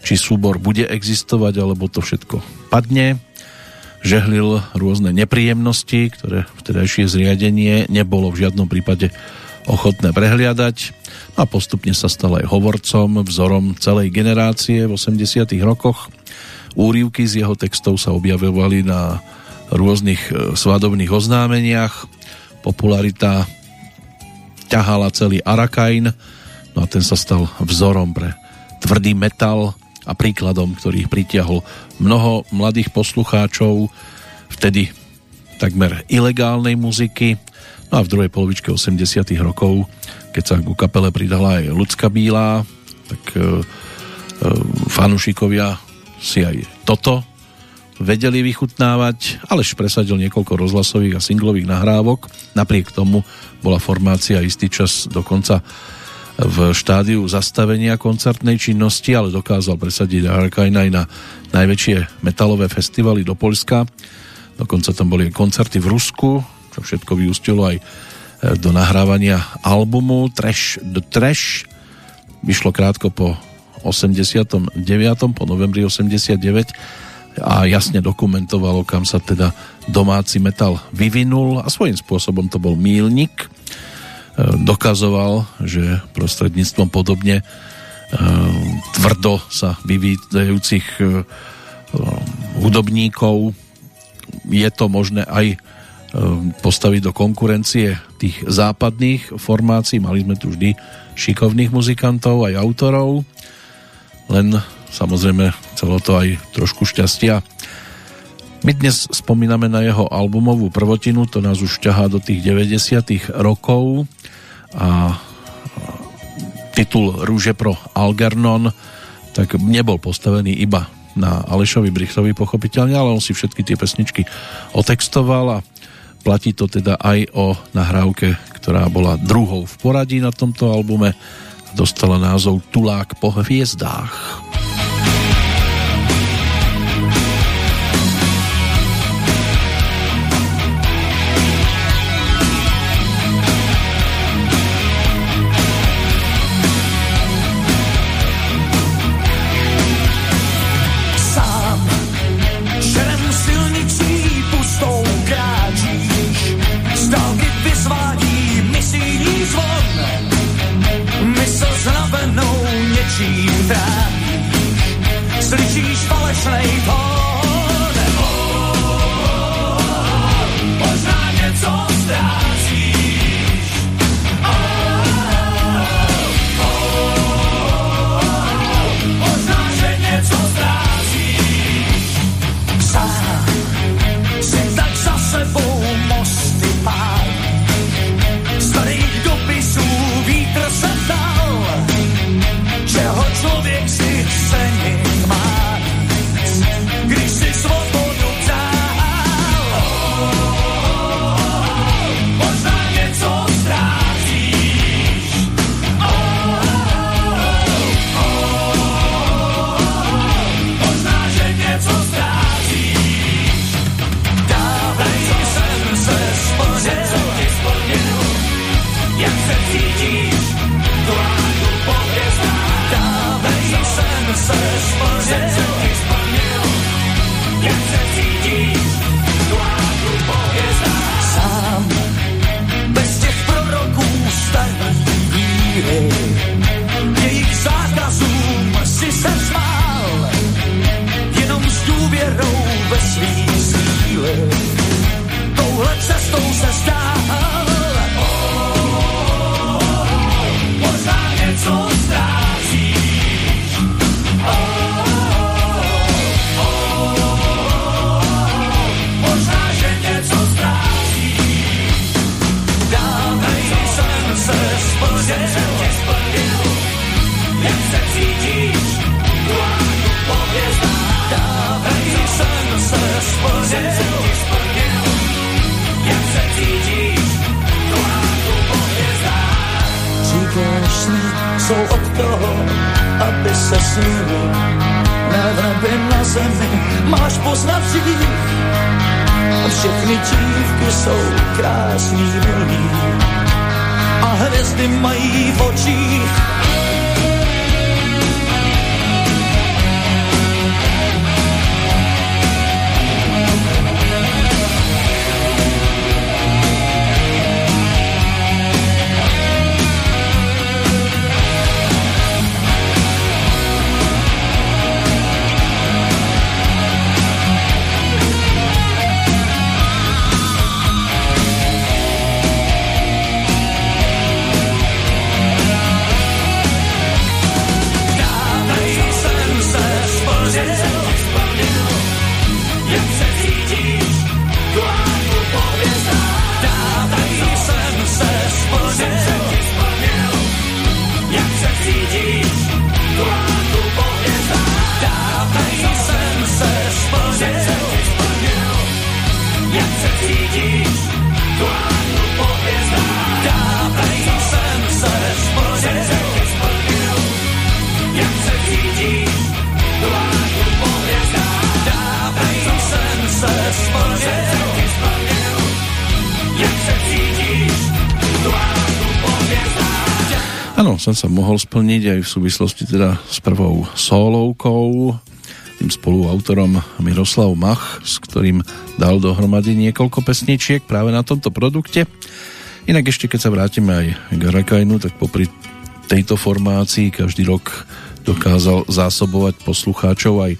Speaker 1: Či súbor bude existovať, alebo to všetko padne žehlil rôzne nepríjemnosti, ktoré vtedajšie zriadenie nebolo v žiadnom prípade ochotné prehliadať a postupne sa stal aj hovorcom, vzorom celej generácie v 80 rokoch. Úrivky z jeho textov sa objavovali na rôznych e, svadobných oznámeniach. Popularita ťahala celý Arakain, no a ten sa stal vzorom pre tvrdý metal a príkladom, ktorých pritiahol mnoho mladých poslucháčov vtedy takmer ilegálnej muziky. No a v druhej polovičke 80 rokov, keď sa ku kapele pridala aj Lucka Bílá, tak e, e, fanúšikovia si aj toto vedeli vychutnávať, alež presadil niekoľko rozhlasových a singlových nahrávok. Napriek tomu bola formácia istý čas dokonca v štádiu zastavenia koncertnej činnosti, ale dokázal presadiť Arkane aj na najväčšie metalové festivaly do Polska. Dokonca tam boli koncerty v Rusku, čo všetko vyústilo aj e, do nahrávania albumu Trash the Trash. Vyšlo krátko po 89. po novembri 89 a jasne dokumentovalo, kam sa teda domáci metal vyvinul a svojím spôsobom to bol mílnik dokazoval, že prostredníctvom podobne e, tvrdo sa vyvíjajúcich e, hudobníkov je to možné aj e, postaviť do konkurencie tých západných formácií. Mali sme tu vždy šikovných muzikantov, aj autorov, len samozrejme celo to aj trošku šťastia. My dnes spomíname na jeho albumovú prvotinu, to nás už ťahá do tých 90 rokov a titul Rúže pro Algernon tak nebol postavený iba na Alešovi Brichtovi pochopiteľne, ale on si všetky tie pesničky otextoval a platí to teda aj o nahrávke, ktorá bola druhou v poradí na tomto albume dostala názov Tulák po hviezdách. Sen sa mohol splniť aj v súvislosti teda s prvou solovkou, tým spoluautorom Miroslav Mach, s ktorým dal dohromady niekoľko pesničiek práve na tomto produkte. Inak ešte keď sa vrátime aj k Rakajnu, tak popri tejto formácii každý rok dokázal zásobovať poslucháčov aj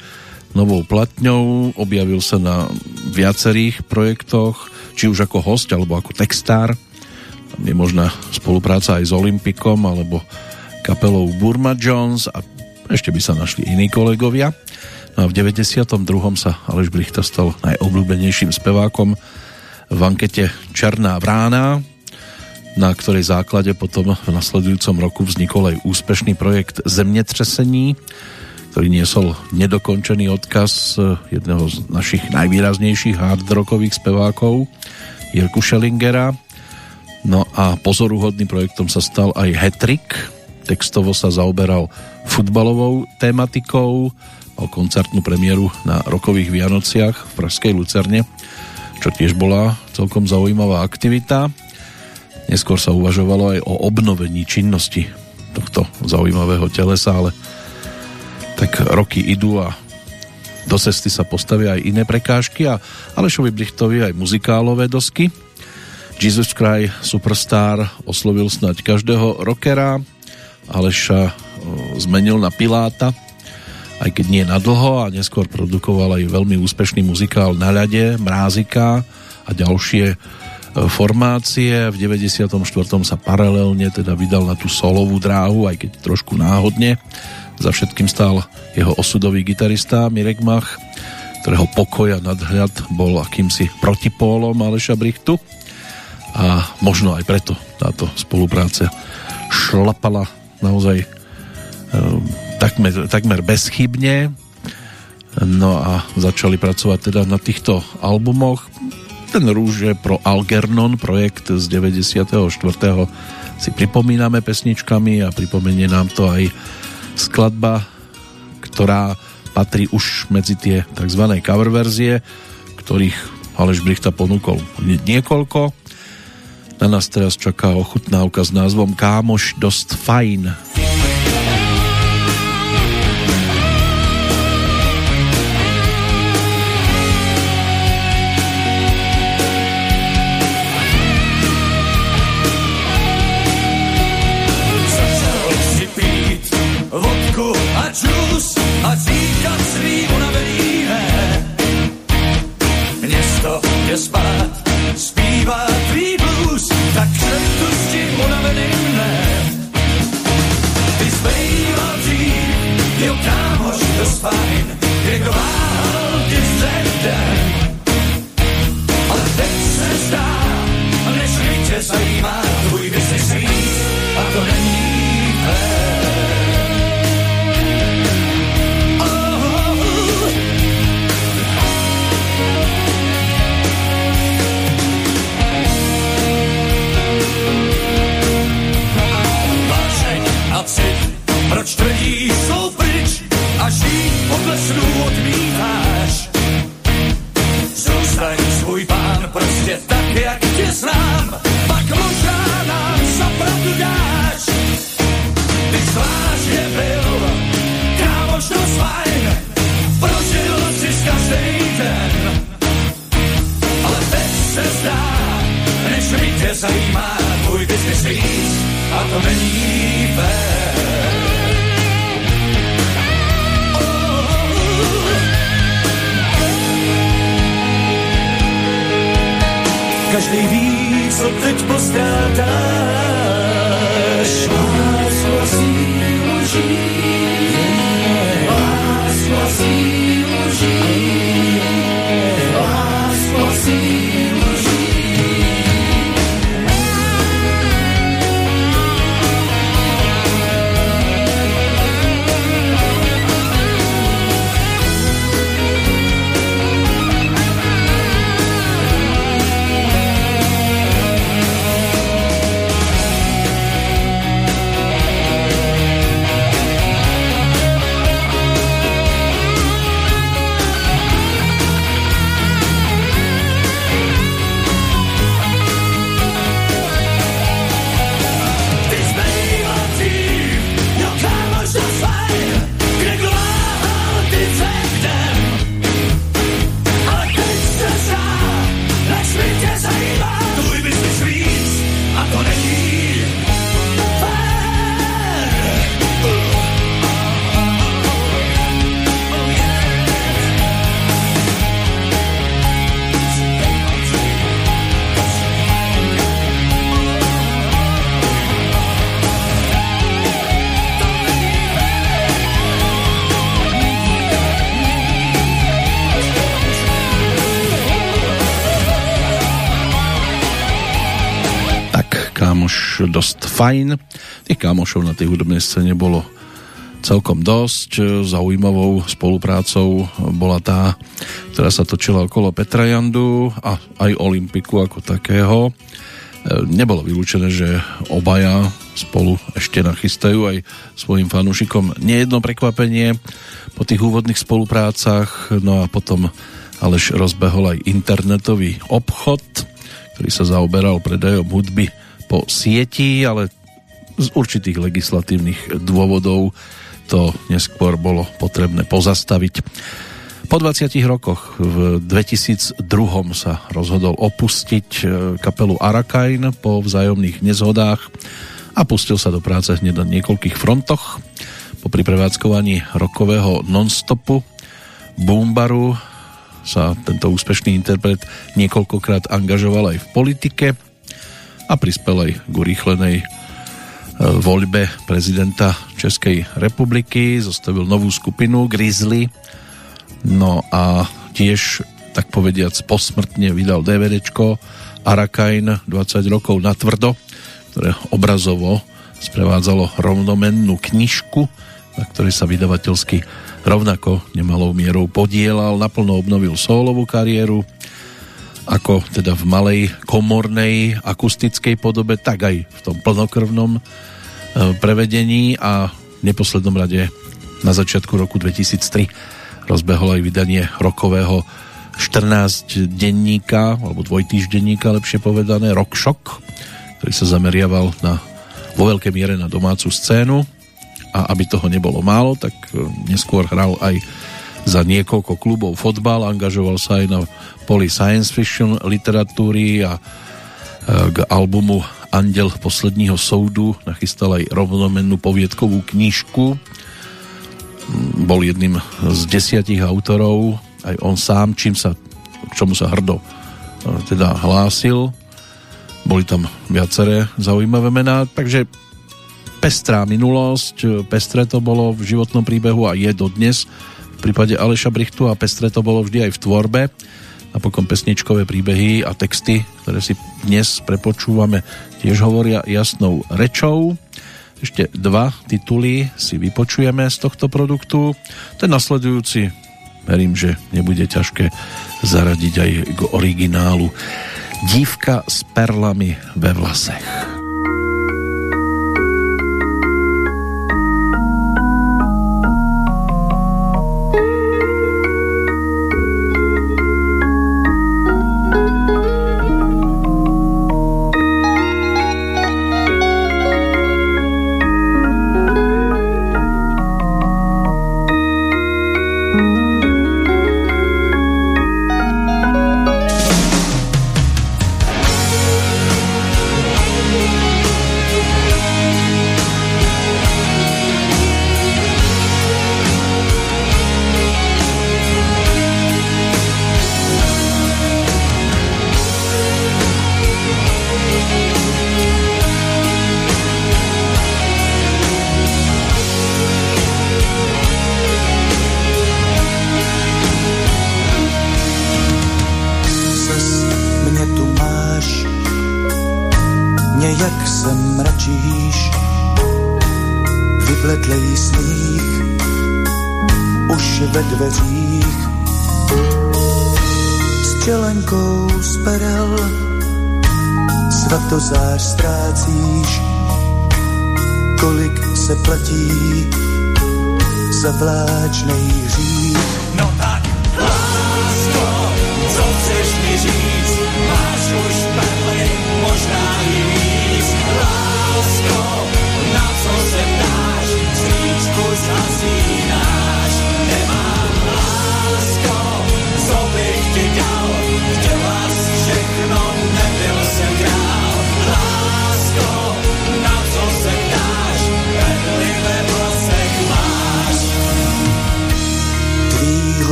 Speaker 1: novou platňou, objavil sa na viacerých projektoch, či už ako host alebo ako textár je možná spolupráca aj s Olympikom alebo kapelou Burma Jones a ešte by sa našli iní kolegovia. No a v 92. sa Aleš Brichta stal najobľúbenejším spevákom v ankete Černá vrána, na ktorej základe potom v nasledujúcom roku vznikol aj úspešný projekt Zemětřesení, ktorý niesol nedokončený odkaz jedného z našich najvýraznejších hard rockových spevákov Jirku Schellingera No a pozoruhodným projektom sa stal aj Hetrik. Textovo sa zaoberal futbalovou tématikou, mal koncertnú premiéru na rokových Vianociach v Pražskej Lucerne, čo tiež bola celkom zaujímavá aktivita. Neskôr sa uvažovalo aj o obnovení činnosti tohto zaujímavého telesa, ale tak roky idú a do cesty sa postavia aj iné prekážky a Alešovi Brichtovi aj muzikálové dosky – Jesus Cry Superstar oslovil snať každého rockera. Aleša zmenil na Piláta, aj keď nie na dlho a neskôr produkoval aj veľmi úspešný muzikál Na ľade, Mrázika a ďalšie e, formácie. V 94. sa paralelne teda vydal na tú solovú dráhu, aj keď trošku náhodne. Za všetkým stál jeho osudový gitarista Mirek Mach, ktorého pokoj a nadhľad bol akýmsi protipólom Aleša Brichtu a možno aj preto táto spolupráca šlapala naozaj um, takmer, takmer bezchybne no a začali pracovať teda na týchto albumoch ten rúž je pro Algernon projekt z 94. si pripomíname pesničkami a pripomenie nám to aj skladba ktorá patrí už medzi tie tzv. cover verzie ktorých Aleš Brichta ponúkol niekoľko na nás teraz čaká ochutnávka s názvom Kámoš dost fajn.
Speaker 6: Každý ví, co teď postrádáš. Fajn.
Speaker 1: Tých kámošov na tej hudobnej scéne bolo celkom dosť. Zaujímavou spoluprácou bola tá, ktorá sa točila okolo Petra Jandu a aj Olympiku ako takého. E, Nebolo vylúčené, že obaja spolu ešte nachystajú aj svojim fanúšikom nejedno prekvapenie po tých úvodných spoluprácach. No a potom Aleš rozbehol aj internetový obchod, ktorý sa zaoberal predajom hudby po sieti, ale z určitých legislatívnych dôvodov to neskôr bolo potrebné pozastaviť. Po 20 rokoch v 2002 sa rozhodol opustiť e, kapelu Arakain po vzájomných nezhodách a pustil sa do práce hneď na niekoľkých frontoch. Po priprevádzkovaní rokového non-stopu Boombaru sa tento úspešný interpret niekoľkokrát angažoval aj v politike a prispel k urýchlenej e, voľbe prezidenta Českej republiky, zostavil novú skupinu Grizzly, no a tiež, tak povediac, posmrtne vydal DVDčko Arakain 20 rokov na tvrdo, ktoré obrazovo sprevádzalo rovnomennú knižku, na ktorej sa vydavateľsky rovnako nemalou mierou podielal, naplno obnovil sólovú kariéru, ako teda v malej komornej akustickej podobe, tak aj v tom plnokrvnom e, prevedení a v neposlednom rade na začiatku roku 2003 rozbehol aj vydanie rokového 14 denníka, alebo dvojtýždenníka lepšie povedané, Rock Shock, ktorý sa zameriaval na, vo veľkej miere na domácu scénu. A aby toho nebolo málo, tak e, neskôr hral aj za niekoľko klubov fotbal, angažoval sa aj na poli science fiction literatúry a e, k albumu Andel posledního soudu nachystal aj rovnomennú poviedkovú knižku. Bol jedným z desiatich autorov, aj on sám, čím sa, k čomu sa hrdo e, teda hlásil. Boli tam viaceré zaujímavé mená, takže pestrá minulosť, pestré to bolo v životnom príbehu a je dodnes v prípade Aleša Brichtu a pestré to bolo vždy aj v tvorbe. Napokon pesničkové príbehy a texty, ktoré si dnes prepočúvame, tiež hovoria jasnou rečou. Ešte dva tituly si vypočujeme z tohto produktu. Ten nasledujúci, verím, že nebude ťažké zaradiť aj k originálu. Dívka s perlami ve vlasech.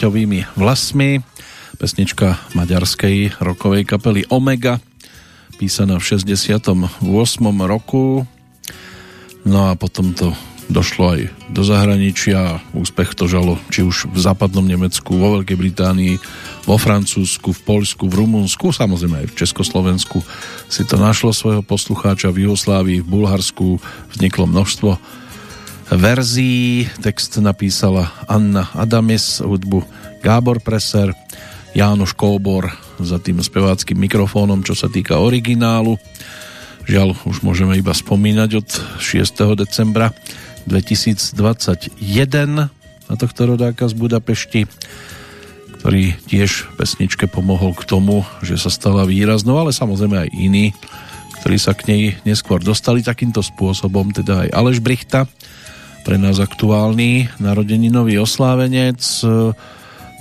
Speaker 1: Paťovými vlasmi, pesnička maďarskej rokovej kapely Omega, písaná v 68. roku. No a potom to došlo aj do zahraničia. Úspech to žalo či už v západnom Nemecku, vo Veľkej Británii, vo Francúzsku, v Polsku, v Rumunsku, samozrejme aj v Československu si to našlo svojho poslucháča v Jugoslávii, v Bulharsku vzniklo množstvo verzií. Text napísala Anna Adamis, hudbu Gábor Preser, Jánoš Kóbor za tým speváckým mikrofónom, čo sa týka originálu. Žiaľ, už môžeme iba spomínať od 6. decembra 2021 na tohto rodáka z Budapešti, ktorý tiež pesničke pomohol k tomu, že sa stala výraznou, ale samozrejme aj iní, ktorí sa k nej neskôr dostali takýmto spôsobom, teda aj Aleš Brichta, pre nás aktuálny narodeninový oslávenec.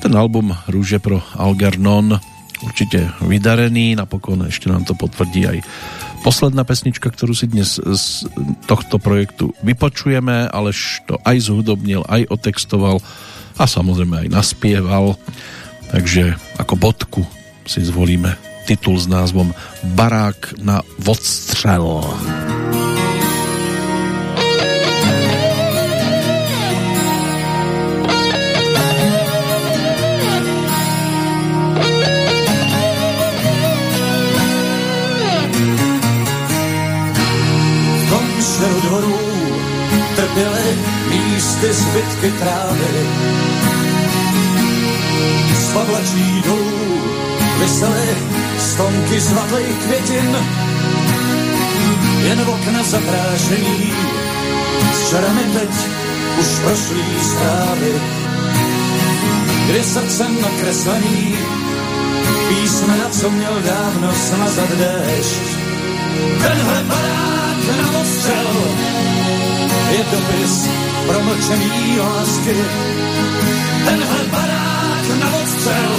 Speaker 1: Ten album Rúže pro Algernon určite vydarený, napokon ešte nám to potvrdí aj posledná pesnička, ktorú si dnes z tohto projektu vypočujeme, ale to aj zhudobnil, aj otextoval a samozrejme aj naspieval. Takže ako bodku si zvolíme titul s názvom Barák na vodstřel.
Speaker 6: Byly místy zbytky trávy. Z pavlačí dolů vysely stonky zvatlých květin, jen v okna zaprášený, s čarami teď už prošlý zprávy, kdy srdcem nakreslený, písmena, co měl dávno smazat déšť. Tenhle barák na ostřel je dopis promlčený lásky. Tenhle barák na odstřel,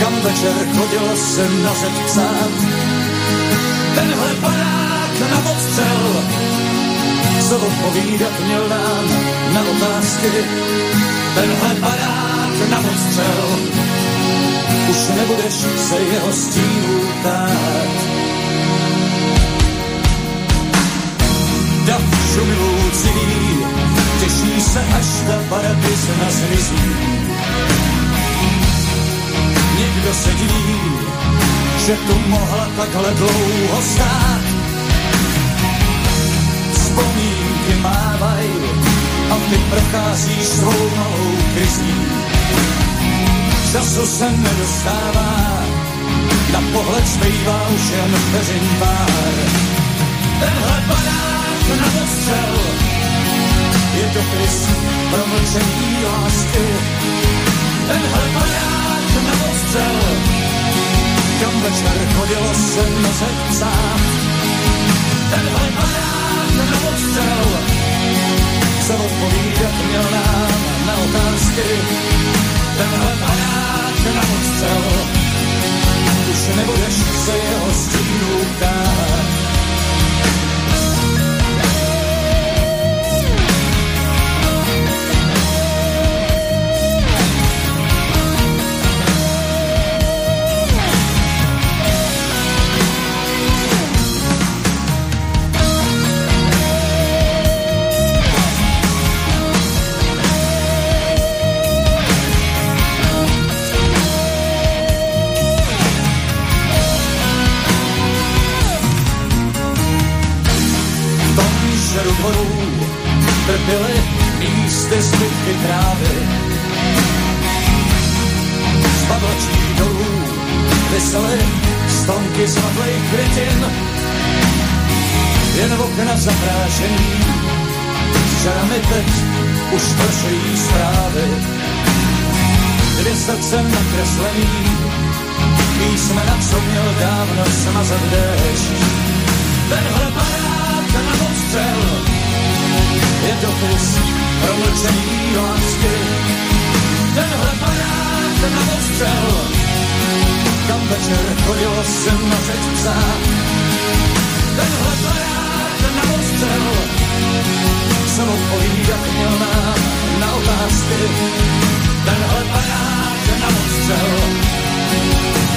Speaker 6: kam večer chodil jsem na zeď psát. Tenhle barák na odstřel, co odpovídat měl nám na otázky. Tenhle barák na odstřel, už nebudeš se jeho stínu tát. Dav šumiloucí, těší se, až ta paradisna zmizí. Někdo se diví, že tu mohla takhle dlouho stát. Vzpomínky mávaj a ty procházíš svou malou krizí. Času se nedostává, na pohled zbývá už jen vteřin pár. Tenhle padá na ostřel. Je to pis promlčení lásky. Tenhle barák na ostřel, kam večer chodilo se nosit sám. Tenhle barák na ostřel, se odpovídat měl nám na otázky. Tenhle barák na ostřel, už nebudeš se jeho stínu ptát.
Speaker 7: Stonky svatlej květin, jen v okna zaprášený, s čarami teď už pršejí zprávy. Dvě srdce nakreslený, písmena, co měl dávno smazat déšť. Tenhle barák na odstřel, je dopis promlčený lásky. Tenhle barák na ostřel, kam večer chodilo se na zeď psát. Tenhle barák na ostřel, jsem odpovídat měl nám na otázky. Tenhle barák na ostřel,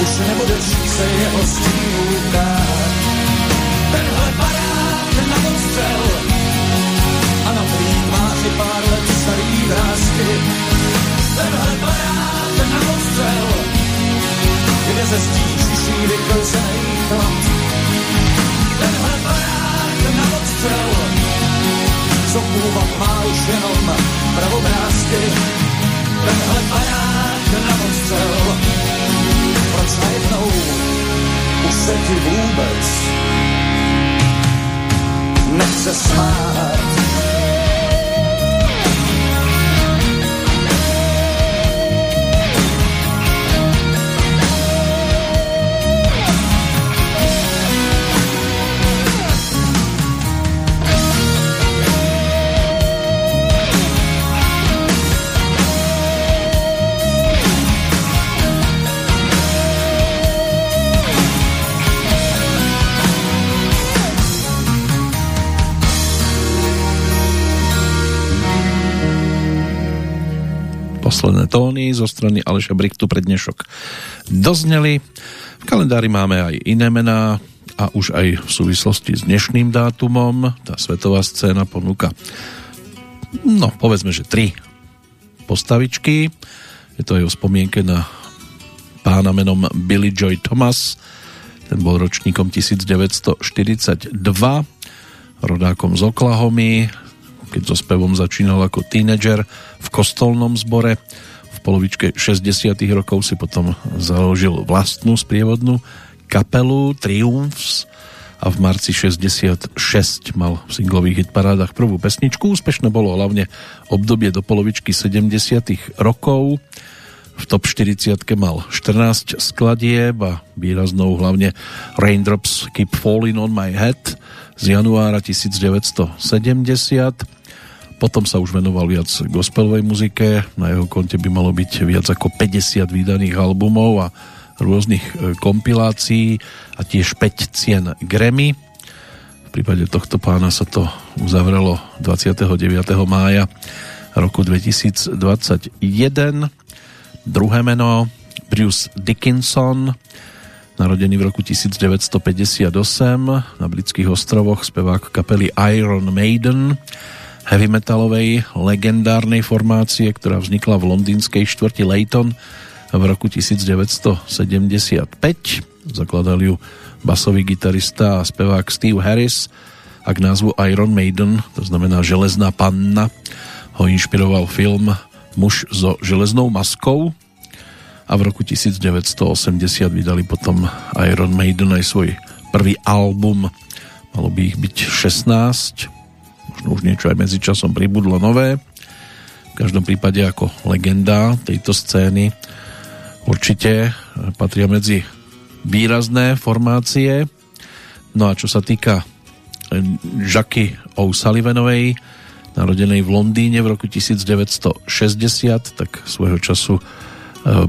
Speaker 7: už nebudeš se jeho stínu ptát. Tenhle barák na ostřel, a na tvý tváři pár let starý vrázky. Tenhle barák na ostřel, zdí šiší vyklzený chlad. Tenhle barák na ostřel, co původ má už jenom pravobrázky. Tenhle barák
Speaker 6: na ostřel. Proč najednou už se ti vůbec nechce smát?
Speaker 1: Posledné tóny zo strany Aleša Brichtu pre dnešok dozneli. V kalendári máme aj iné mená a už aj v súvislosti s dnešným dátumom tá svetová scéna ponúka no povedzme, že tri postavičky. Je to aj o spomienke na pána menom Billy Joy Thomas. Ten bol ročníkom 1942, rodákom z Oklahomy, keď so spevom začínal ako tínedžer v kostolnom zbore. V polovičke 60 rokov si potom založil vlastnú sprievodnú kapelu Triumphs a v marci 66 mal v singlových hitparádach prvú pesničku. Úspešné bolo hlavne obdobie do polovičky 70 rokov. V top 40 mal 14 skladieb a výraznou hlavne Raindrops Keep Falling on My Head z januára 1970 potom sa už venoval viac gospelovej muzike, na jeho konte by malo byť viac ako 50 vydaných albumov a rôznych e, kompilácií a tiež 5 cien Grammy. V prípade tohto pána sa to uzavrelo 29. mája roku 2021. Druhé meno Bruce Dickinson, narodený v roku 1958 na britských ostrovoch, spevák kapely Iron Maiden, heavy metalovej legendárnej formácie, ktorá vznikla v londýnskej štvrti Leighton v roku 1975. Zakladal ju basový gitarista a spevák Steve Harris a k názvu Iron Maiden, to znamená Železná panna, ho inšpiroval film Muž so železnou maskou a v roku 1980 vydali potom Iron Maiden aj svoj prvý album. Malo by ich byť 16 možno už niečo aj medzičasom pribudlo nové. V každom prípade ako legenda tejto scény určite patria medzi výrazné formácie. No a čo sa týka Jackie O'Sullivanovej, narodenej v Londýne v roku 1960, tak svojho času e,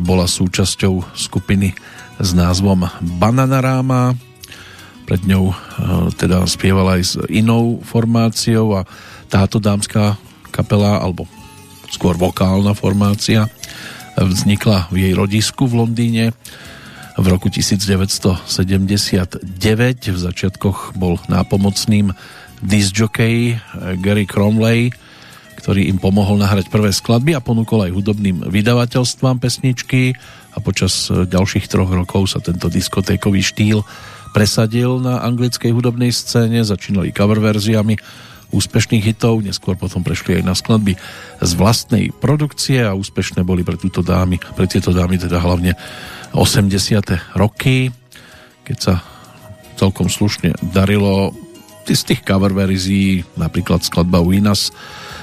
Speaker 1: bola súčasťou skupiny s názvom Bananarama, pred ňou e, teda spievala aj s inou formáciou a táto dámska kapela, alebo skôr vokálna formácia, vznikla v jej rodisku v Londýne v roku 1979. V začiatkoch bol nápomocným disjockey Gary Cromley, ktorý im pomohol nahrať prvé skladby a ponúkol aj hudobným vydavateľstvám pesničky a počas ďalších troch rokov sa tento diskotékový štýl presadil na anglickej hudobnej scéne, začínali cover verziami úspešných hitov, neskôr potom prešli aj na skladby z vlastnej produkcie a úspešné boli pre, túto dámy, pre tieto dámy teda hlavne 80. roky, keď sa celkom slušne darilo z tých cover verzií, napríklad skladba Winas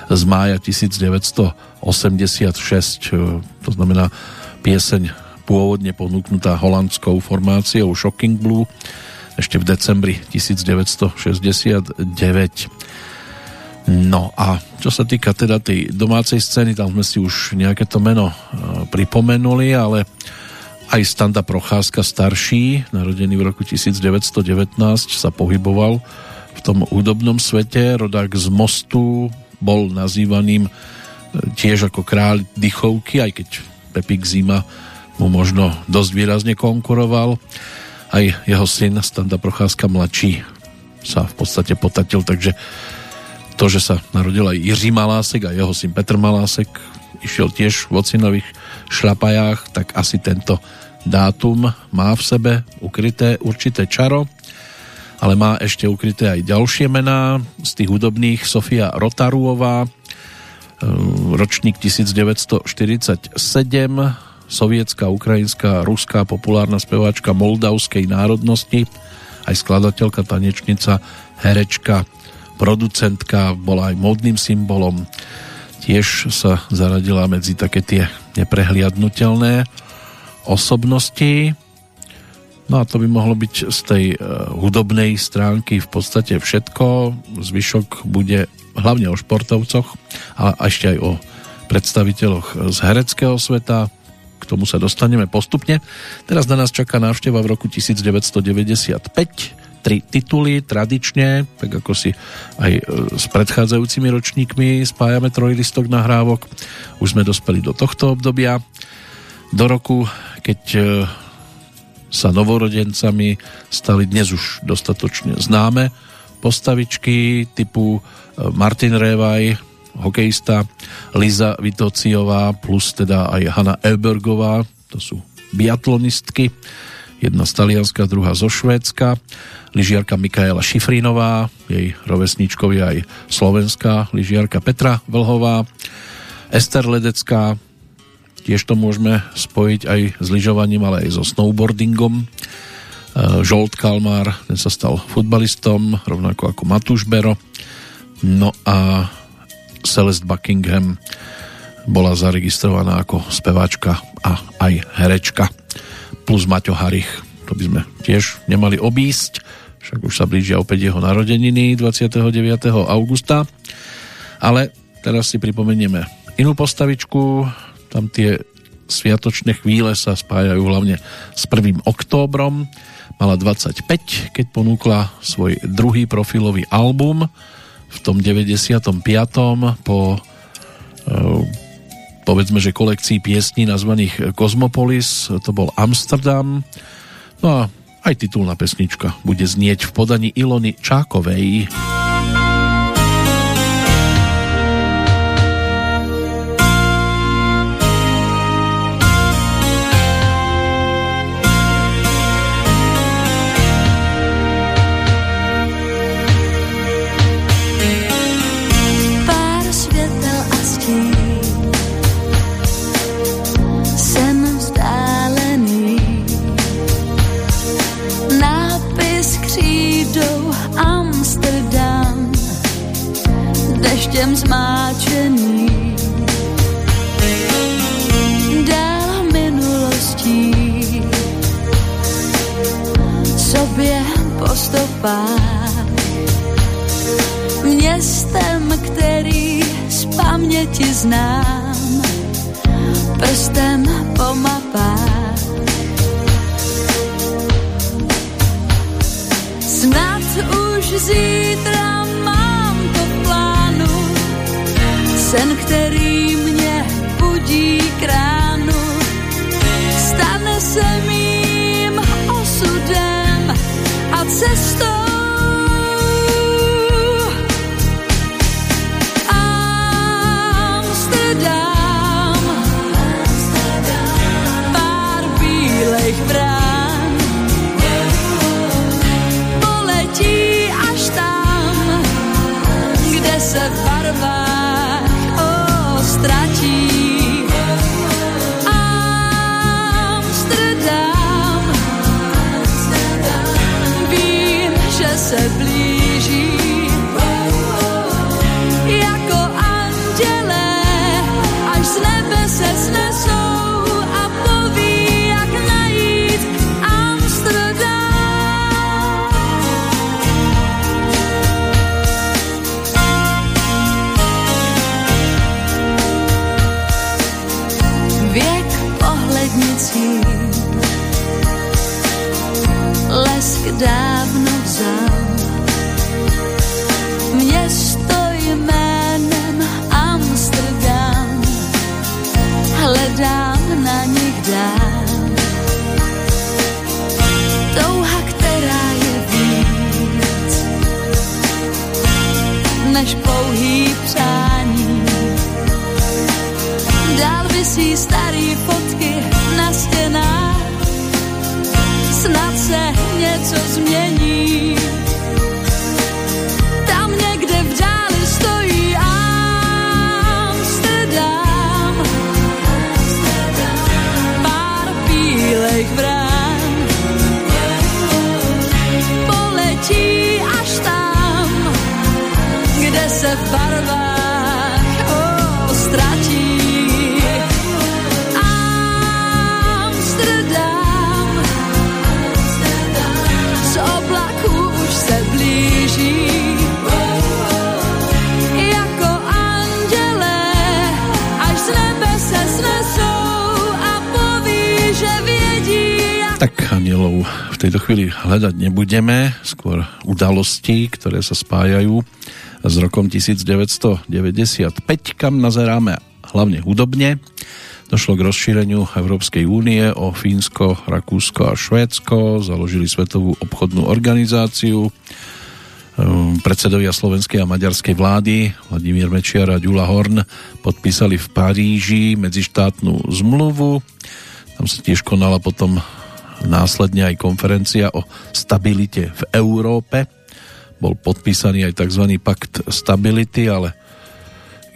Speaker 1: z mája 1986, to znamená pieseň pôvodne ponúknutá holandskou formáciou Shocking Blue ešte v decembri 1969. No a čo sa týka teda tej domácej scény, tam sme si už nejaké to meno e, pripomenuli, ale aj Standa Procházka starší, narodený v roku 1919, sa pohyboval v tom hudobnom svete. Rodák z Mostu bol nazývaným e, tiež ako kráľ dychovky, aj keď Pepik Zima mu možno dosť výrazne konkuroval. Aj jeho syn Standa Procházka mladší sa v podstate potatil, takže to, že sa narodil aj Jiří Malásek a jeho syn Petr Malásek išiel tiež v ocinových šlapajách, tak asi tento dátum má v sebe ukryté určité čaro, ale má ešte ukryté aj ďalšie mená z tých hudobných Sofia Rotaruová, ročník 1947, sovietská, ukrajinská, ruská populárna speváčka moldavskej národnosti, aj skladateľka, tanečnica, herečka, producentka, bola aj módnym symbolom. Tiež sa zaradila medzi také tie neprehliadnutelné osobnosti. No a to by mohlo byť z tej uh, hudobnej stránky v podstate všetko. Zvyšok bude hlavne o športovcoch, ale ešte aj o predstaviteľoch z hereckého sveta. K tomu sa dostaneme postupne. Teraz na nás čaká návšteva v roku 1995. Tri tituly tradične, tak ako si aj e, s predchádzajúcimi ročníkmi spájame trojlistok nahrávok. Už sme dospeli do tohto obdobia. Do roku, keď e, sa novorodencami stali dnes už dostatočne známe postavičky typu e, Martin Révaj, hokejista, Liza Vitociová plus teda aj Hanna Elbergová, to sú biatlonistky, jedna z Talianska, druhá zo Švédska, lyžiarka Mikaela Šifrinová, jej rovesničkovi aj slovenská lyžiarka Petra Vlhová, Ester Ledecká, Tiež to môžeme spojiť aj s lyžovaním, ale aj so snowboardingom. E, Žolt Kalmár, ten sa stal futbalistom, rovnako ako Matúš Bero. No a Celeste Buckingham bola zaregistrovaná ako speváčka a aj herečka. Plus Maťo Harich, to by sme tiež nemali obísť, však už sa blížia opäť jeho narodeniny 29. augusta. Ale teraz si pripomenieme inú postavičku, tam tie sviatočné chvíle sa spájajú hlavne s 1. októbrom. Mala 25, keď ponúkla svoj druhý profilový album v tom 95. po e, povedzme, že kolekcii piesní nazvaných Cosmopolis, to bol Amsterdam. No a aj titulná pesnička bude znieť v podaní Ilony Čákovej.
Speaker 8: Deštěm zmáčený. Dál minulostí sobě po. Městem, který z paměti znám, prstem po mapách. Snad už zítra sen, který mě budí kránu, stane se mým
Speaker 1: skôr udalosti, ktoré sa spájajú s rokom 1995, kam nazeráme hlavne hudobne. Došlo k rozšíreniu Európskej únie o Fínsko, Rakúsko a Švédsko, založili Svetovú obchodnú organizáciu, ehm, predsedovia slovenskej a maďarskej vlády Vladimír Mečiar a Ďula Horn podpísali v Paríži medzištátnu zmluvu. Tam sa tiež konala potom následne aj konferencia o stabilite v Európe. Bol podpísaný aj tzv. pakt stability, ale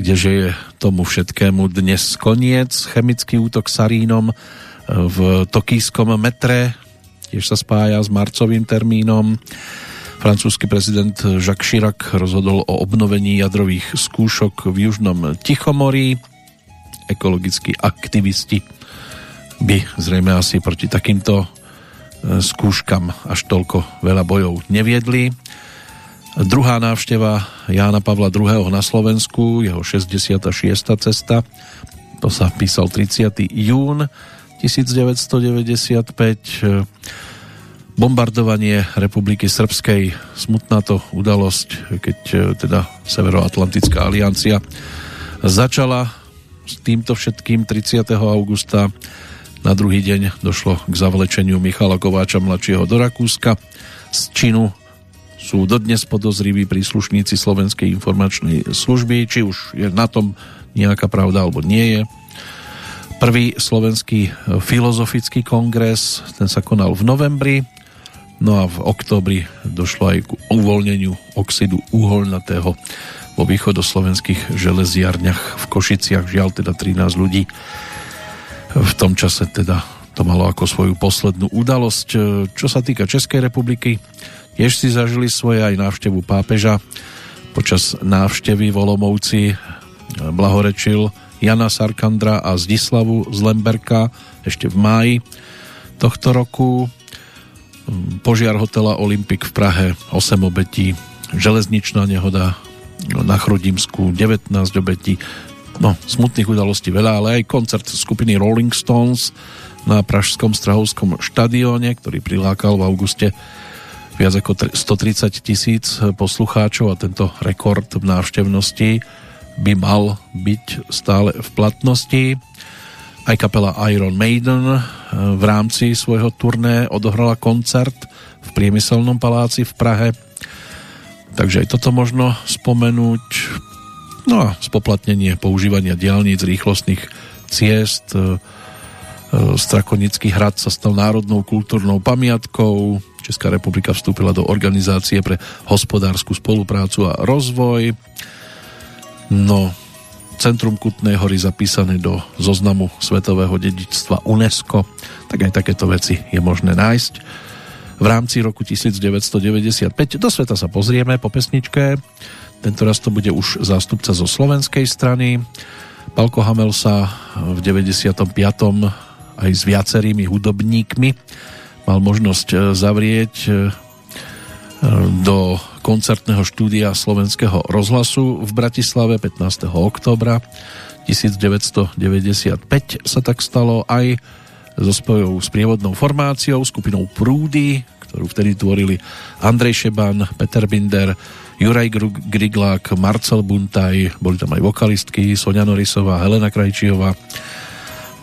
Speaker 1: kdeže je tomu všetkému dnes koniec. Chemický útok sarínom v tokijskom metre tiež sa spája s marcovým termínom. Francúzsky prezident Jacques Chirac rozhodol o obnovení jadrových skúšok v Južnom Tichomorí. Ekologickí aktivisti by zrejme asi proti takýmto e, skúškam až toľko veľa bojov neviedli. Druhá návšteva Jána Pavla II. na Slovensku, jeho 66. cesta, to sa písal 30. jún 1995. Bombardovanie Republiky Srbskej, smutná to udalosť, keď e, teda Severoatlantická aliancia začala s týmto všetkým 30. augusta. Na druhý deň došlo k zavlečeniu Michala Kováča mladšieho do Rakúska. Z činu sú dodnes podozriví príslušníci Slovenskej informačnej služby, či už je na tom nejaká pravda alebo nie je. Prvý slovenský filozofický kongres, ten sa konal v novembri, no a v oktobri došlo aj k uvoľneniu oxidu uholnatého vo východoslovenských železiarniach v Košiciach, žiaľ teda 13 ľudí v tom čase teda to malo ako svoju poslednú udalosť. Čo sa týka Českej republiky, tiež si zažili svoje aj návštevu pápeža. Počas návštevy v Olomouci blahorečil Jana Sarkandra a Zdislavu z Lemberka ešte v máji tohto roku požiar hotela Olympik v Prahe, 8 obetí, železničná nehoda na Chrudimsku, 19 obetí, no, smutných udalostí veľa, ale aj koncert skupiny Rolling Stones na Pražskom Strahovskom štadióne, ktorý prilákal v auguste viac ako 130 tisíc poslucháčov a tento rekord v návštevnosti by mal byť stále v platnosti. Aj kapela Iron Maiden eh, v rámci svojho turné odohrala koncert v priemyselnom paláci v Prahe. Takže aj toto možno spomenúť. No a spoplatnenie používania diálnic, rýchlostných ciest. Eh, eh, Strakonický hrad sa stal národnou kultúrnou pamiatkou. Česká republika vstúpila do organizácie pre hospodárskú spoluprácu a rozvoj. No, Centrum Kutnej hory zapísané do zoznamu Svetového dedičstva UNESCO, tak aj takéto veci je možné nájsť. V rámci roku 1995 do sveta sa pozrieme po pesničke. Tento raz to bude už zástupca zo slovenskej strany. Palko Hamel sa v 95. aj s viacerými hudobníkmi mal možnosť e, zavrieť e, do koncertného štúdia slovenského rozhlasu v Bratislave 15. oktobra 1995 sa tak stalo aj so spojou s prievodnou formáciou, skupinou Prúdy, ktorú vtedy tvorili Andrej Šeban, Peter Binder, Juraj Griglák, Marcel Buntaj, boli tam aj vokalistky Sonia Norisová, Helena Krajčiová,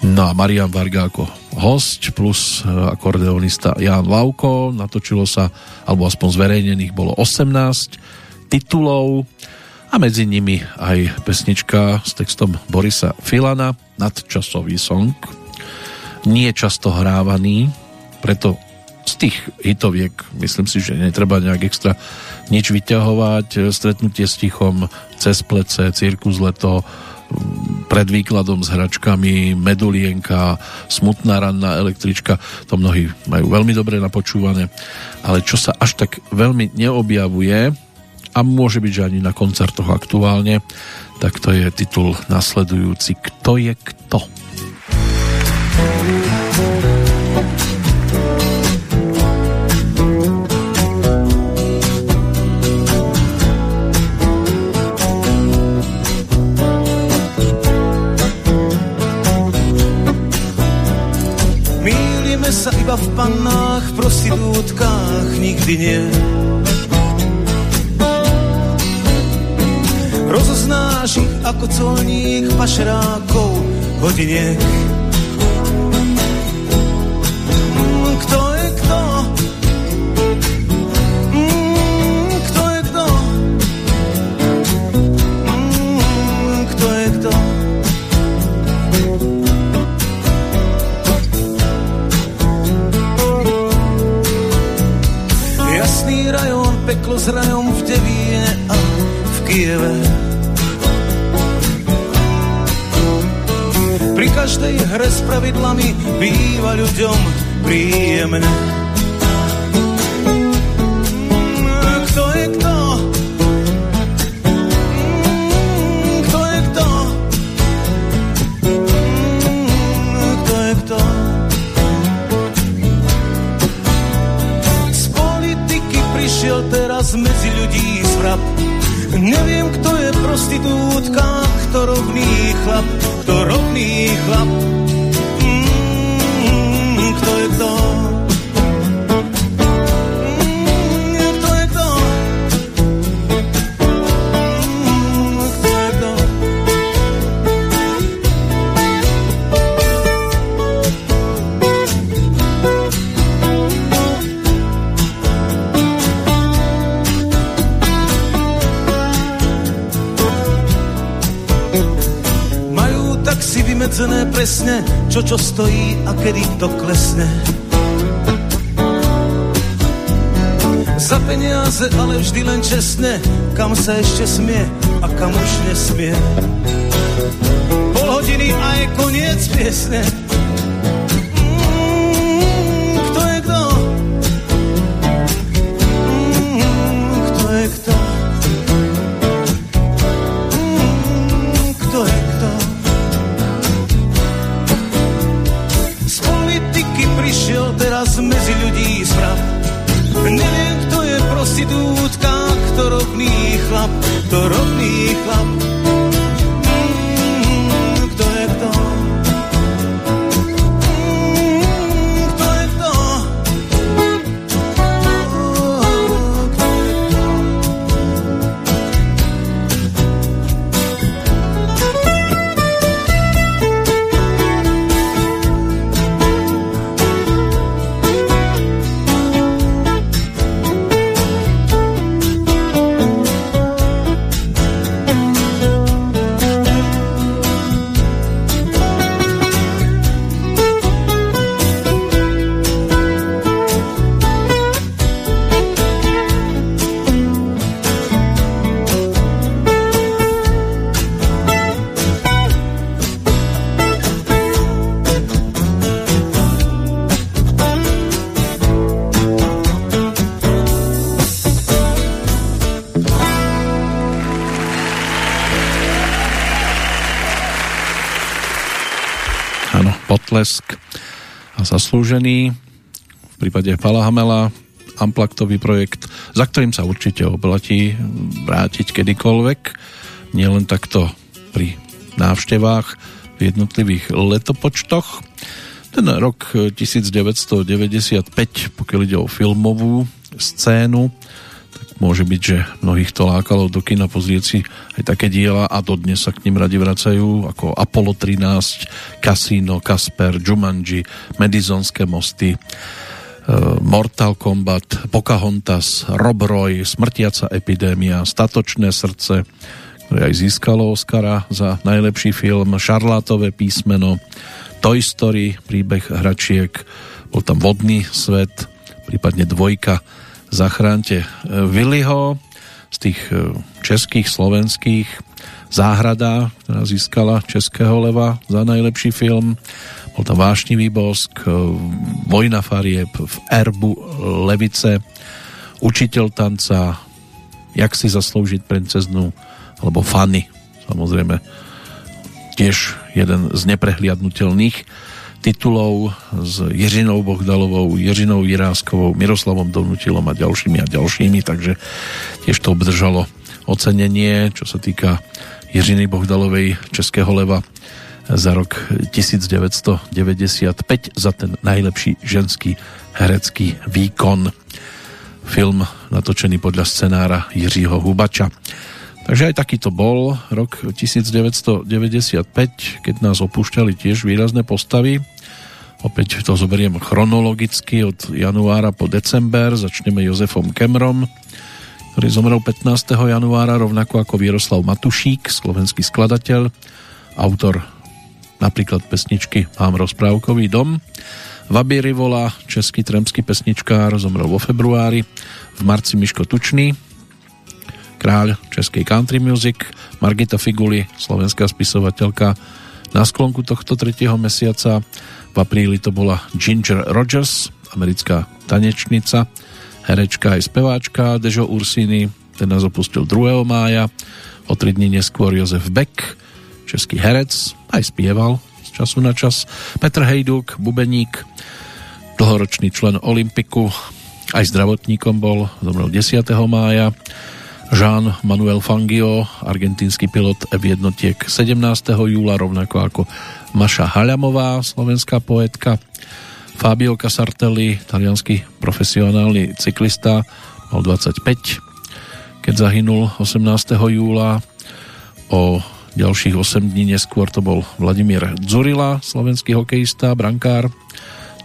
Speaker 1: no a Marian Varga ako host plus e, akordeonista Jan Lauko. Natočilo sa, alebo aspoň zverejnených bolo 18 titulov a medzi nimi aj pesnička s textom Borisa Filana, nadčasový song. Nie často hrávaný, preto z tých hitoviek myslím si, že netreba nejak extra nič vyťahovať. Stretnutie s tichom, cez plece, cirkus leto, pred výkladom s hračkami, medulienka, smutná ranná električka, to mnohí majú veľmi dobre napočúvané, ale čo sa až tak veľmi neobjavuje a môže byť, že ani na koncertoch aktuálne, tak to je titul nasledujúci Kto je kto?
Speaker 9: Mýlime sa iba v pannách, prostitútkách, nikdy nie. Rozoznáš ich ako colník pašerákov hodiniek. Peklo s rajom v Devíne a v Kieve. Pri každej hre s pravidlami býva ľuďom príjemné. Zvrab. Neviem, kto je prostitútka, kto rovný chlap, kto rovný chlap. Mm, kto je kto? Presne, čo čo stojí a kedy to klesne. Za peniaze, ale vždy len čestne, kam sa ešte smie a kam už nesmie. Pol hodiny a je koniec piesne.
Speaker 1: Zaslúžený. V prípade Pala Hamela Amplaktový projekt, za ktorým sa určite oplatí vrátiť kedykoľvek. Nie len takto pri návštevách v jednotlivých letopočtoch. Ten rok 1995, pokiaľ ide o filmovú scénu, tak môže byť, že mnohých to lákalo do kina pozrieť si aj také diela a dodnes sa k ním radi vracajú, ako Apollo 13, Casino, Kasper, Jumanji, Madisonské mosty, e, Mortal Kombat, Pocahontas, Rob Roy, Smrtiaca epidémia, Statočné srdce, ktoré aj získalo Oscara za najlepší film, Šarlátové písmeno, Toy Story, príbeh hračiek, bol tam Vodný svet, prípadne dvojka. Zachránte Willyho z tých e, českých, slovenských Záhrada, ktorá získala Českého leva za najlepší film. Bol tam Vášnivý bosk, e, Vojna farieb v Erbu Levice, Učiteľ tanca, Jak si zaslúžiť princeznú alebo Fanny, samozrejme tiež jeden z neprehliadnutelných titulov s Jiřinou Bohdalovou, Jiřinou Jiráskovou, Miroslavom Donutilom a ďalšími a ďalšími, takže tiež to obdržalo ocenenie, čo sa týka Jiřiny Bohdalovej Českého leva za rok 1995 za ten najlepší ženský herecký výkon. Film natočený podľa scenára Jiřího Hubača. Takže aj takýto bol rok 1995, keď nás opúšťali tiež výrazné postavy. Opäť to zoberiem chronologicky od januára po december. Začneme Jozefom Kemrom, ktorý zomrel 15. januára, rovnako ako Vieroslav Matušík, slovenský skladateľ, autor napríklad pesničky Mám rozprávkový dom. Vabi Rivola, český tremský pesničkár, zomrel vo februári. V marci Miško Tučný, kráľ českej country music, Margita Figuli, slovenská spisovateľka. Na sklonku tohto tretieho mesiaca v apríli to bola Ginger Rogers, americká tanečnica, herečka aj speváčka Dežo Ursini, ten nás opustil 2. mája, o tri dní neskôr Jozef Beck, český herec, aj spieval z času na čas, Petr Hejduk, bubeník, dlhoročný člen Olympiku, aj zdravotníkom bol, zomrel 10. mája, Jean Manuel Fangio, argentínsky pilot F-jednotiek 17. júla, rovnako ako Maša Haľamová, slovenská poetka, Fabio Casartelli, talianský profesionálny cyklista, mal 25, keď zahynul 18. júla. O ďalších 8 dní neskôr to bol Vladimír Dzurila, slovenský hokejista, brankár,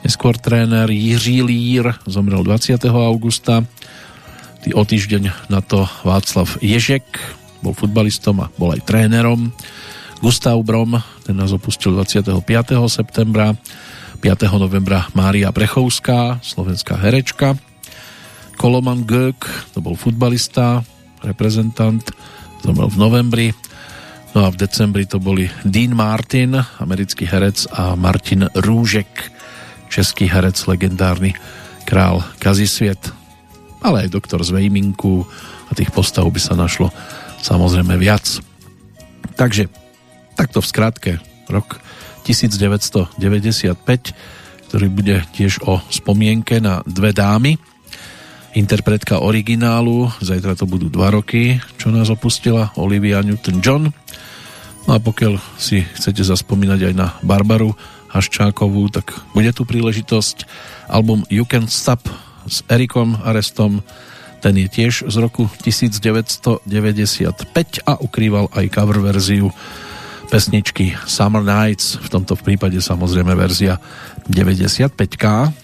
Speaker 1: neskôr tréner Jiří Lír, zomrel 20. augusta, o týždeň na to Václav Ježek, bol futbalistom a bol aj trénerom. Gustav Brom, ten nás opustil 25. septembra. 5. novembra Mária Brechovská, slovenská herečka. Koloman Gök, to bol futbalista, reprezentant, zomrel v novembri. No a v decembri to boli Dean Martin, americký herec a Martin Rúžek, český herec, legendárny král Kazisviet, ale aj doktor z Vejminku a tých postav by sa našlo samozrejme viac. Takže takto v skratke rok 1995, ktorý bude tiež o spomienke na dve dámy. Interpretka originálu, zajtra to budú dva roky, čo nás opustila Olivia Newton-John. No a pokiaľ si chcete zaspomínať aj na Barbaru Haščákovú, tak bude tu príležitosť. Album You Can Stop s Erikom Arestom. Ten je tiež z roku 1995 a ukrýval aj cover verziu pesničky Summer Nights, v tomto prípade samozrejme verzia 95K.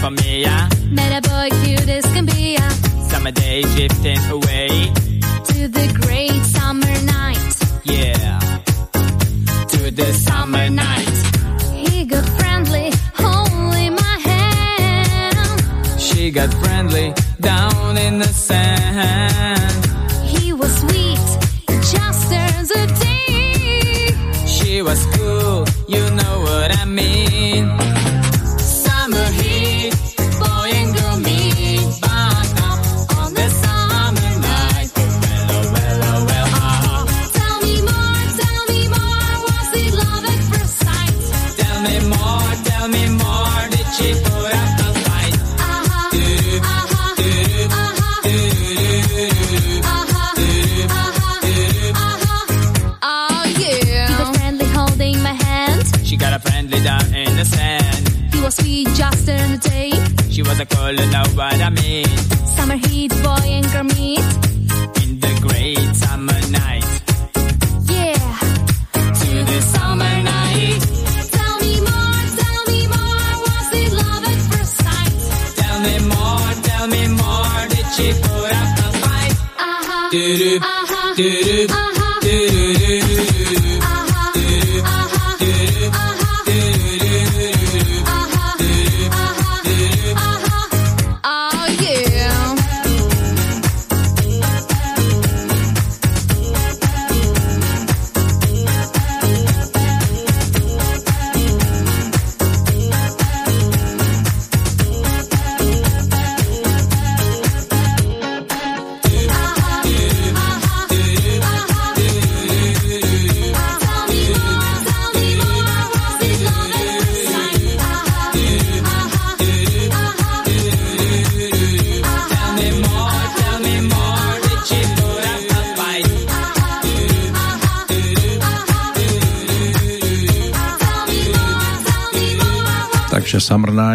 Speaker 10: for me, yeah. Better boy, cute as
Speaker 8: can be, yeah. Summer day drifting away to the great
Speaker 11: summer night.
Speaker 10: Yeah, to the summer night.
Speaker 11: He got friendly, holding my hand.
Speaker 10: She got friendly down in the sand. What I mean.
Speaker 8: Summer heat, boy and girl meet.
Speaker 10: In the great summer night.
Speaker 8: Yeah.
Speaker 10: To the summer night.
Speaker 8: Tell me more, tell me more. Was it love at first sight?
Speaker 10: Tell me more, tell me more. Did she put up a fight?
Speaker 8: Uh-huh.
Speaker 10: Do-do,
Speaker 8: Uh-huh.
Speaker 10: do-do,
Speaker 8: Uh-huh.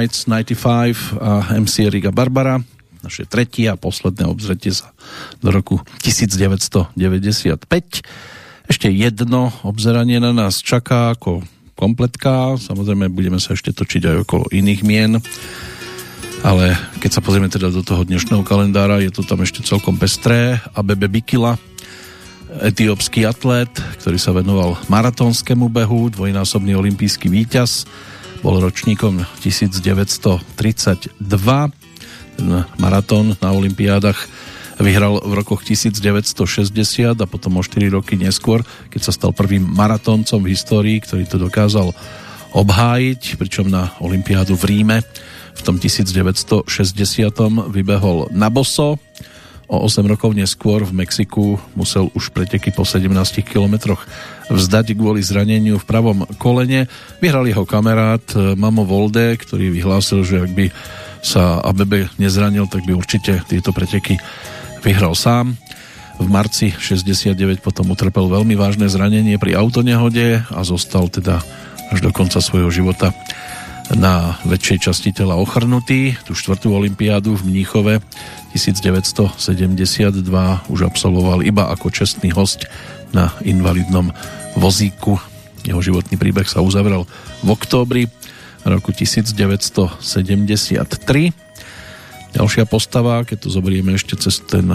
Speaker 1: Nights 95 a MC Riga Barbara naše tretie a posledné obzretie sa do roku 1995. Ešte jedno obzeranie na nás čaká ako kompletka. Samozrejme, budeme sa ešte točiť aj okolo iných mien. Ale keď sa pozrieme teda do toho dnešného kalendára, je to tam ešte celkom pestré. Abebe Bikila, etiópsky atlet, ktorý sa venoval maratónskému behu, dvojnásobný olimpijský víťaz, bol ročníkom 1932. Ten maratón na olympiádach vyhral v rokoch 1960 a potom o 4 roky neskôr, keď sa stal prvým maratóncom v histórii, ktorý to dokázal obhájiť, pričom na olympiádu v Ríme v tom 1960 vybehol na boso. O 8 rokov neskôr v Mexiku musel už preteky po 17 kilometroch vzdať kvôli zraneniu v pravom kolene. Vyhral jeho kamarát eh, Mamo Volde, ktorý vyhlásil, že ak by sa ABB nezranil, tak by určite tieto preteky vyhral sám. V marci 69 potom utrpel veľmi vážne zranenie pri autonehode a zostal teda až do konca svojho života na väčšej časti tela ochrnutý. Tú štvrtú olympiádu v Mníchove 1972 už absolvoval iba ako čestný host na invalidnom vozíku. Jeho životný príbeh sa uzavrel v októbri roku 1973. Ďalšia postava, keď to zoberieme ešte cez ten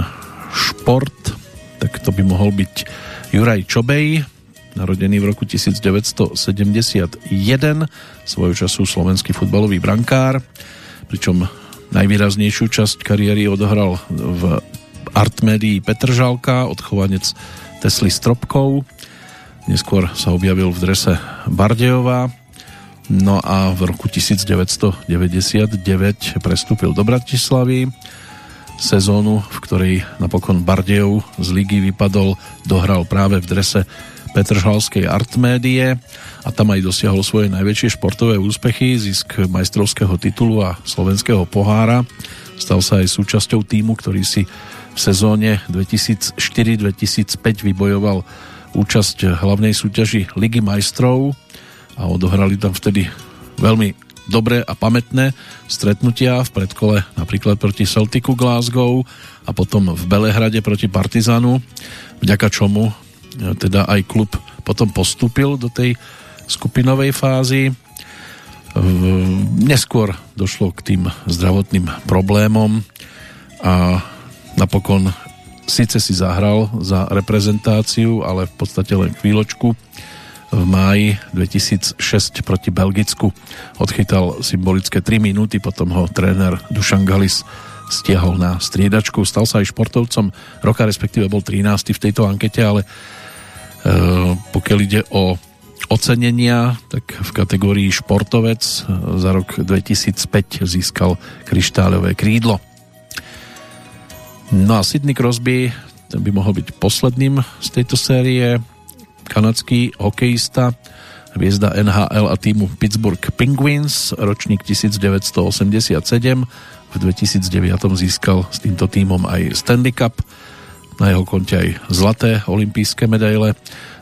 Speaker 1: šport, tak to by mohol byť Juraj Čobej, narodený v roku 1971, svojho času slovenský futbalový brankár, pričom najvýraznejšiu časť kariéry odohral v Artmédii Petržalka, odchovanec Tesly Stropkov. Neskôr sa objavil v drese Bardejová, no a v roku 1999 prestúpil do Bratislavy. Sezónu, v ktorej napokon Bardejov z ligy vypadol, dohral práve v drese Petržalskej Artmédie a tam aj dosiahol svoje najväčšie športové úspechy, zisk majstrovského titulu a slovenského pohára. Stal sa aj súčasťou týmu, ktorý si v sezóne 2004-2005 vybojoval účasť hlavnej súťaži Ligy majstrov a odohrali tam vtedy veľmi dobré a pamätné stretnutia v predkole napríklad proti Celticu Glasgow a potom v Belehrade proti Partizanu, vďaka čomu teda aj klub potom postúpil do tej skupinovej fázy. Neskôr došlo k tým zdravotným problémom a napokon síce si zahral za reprezentáciu, ale v podstate len chvíľočku. V máji 2006 proti Belgicku odchytal symbolické 3 minúty, potom ho tréner Dušan Galis stiahol na striedačku. Stal sa aj športovcom roka, respektíve bol 13. v tejto ankete, ale pokiaľ ide o ocenenia, tak v kategórii športovec za rok 2005 získal kryštálové krídlo. No a Sidney Crosby, ten by mohol byť posledným z tejto série. Kanadský hokejista, hviezda NHL a týmu Pittsburgh Penguins, ročník 1987. V 2009 získal s týmto týmom aj Stanley Cup, na jeho konte aj zlaté olympijské medaile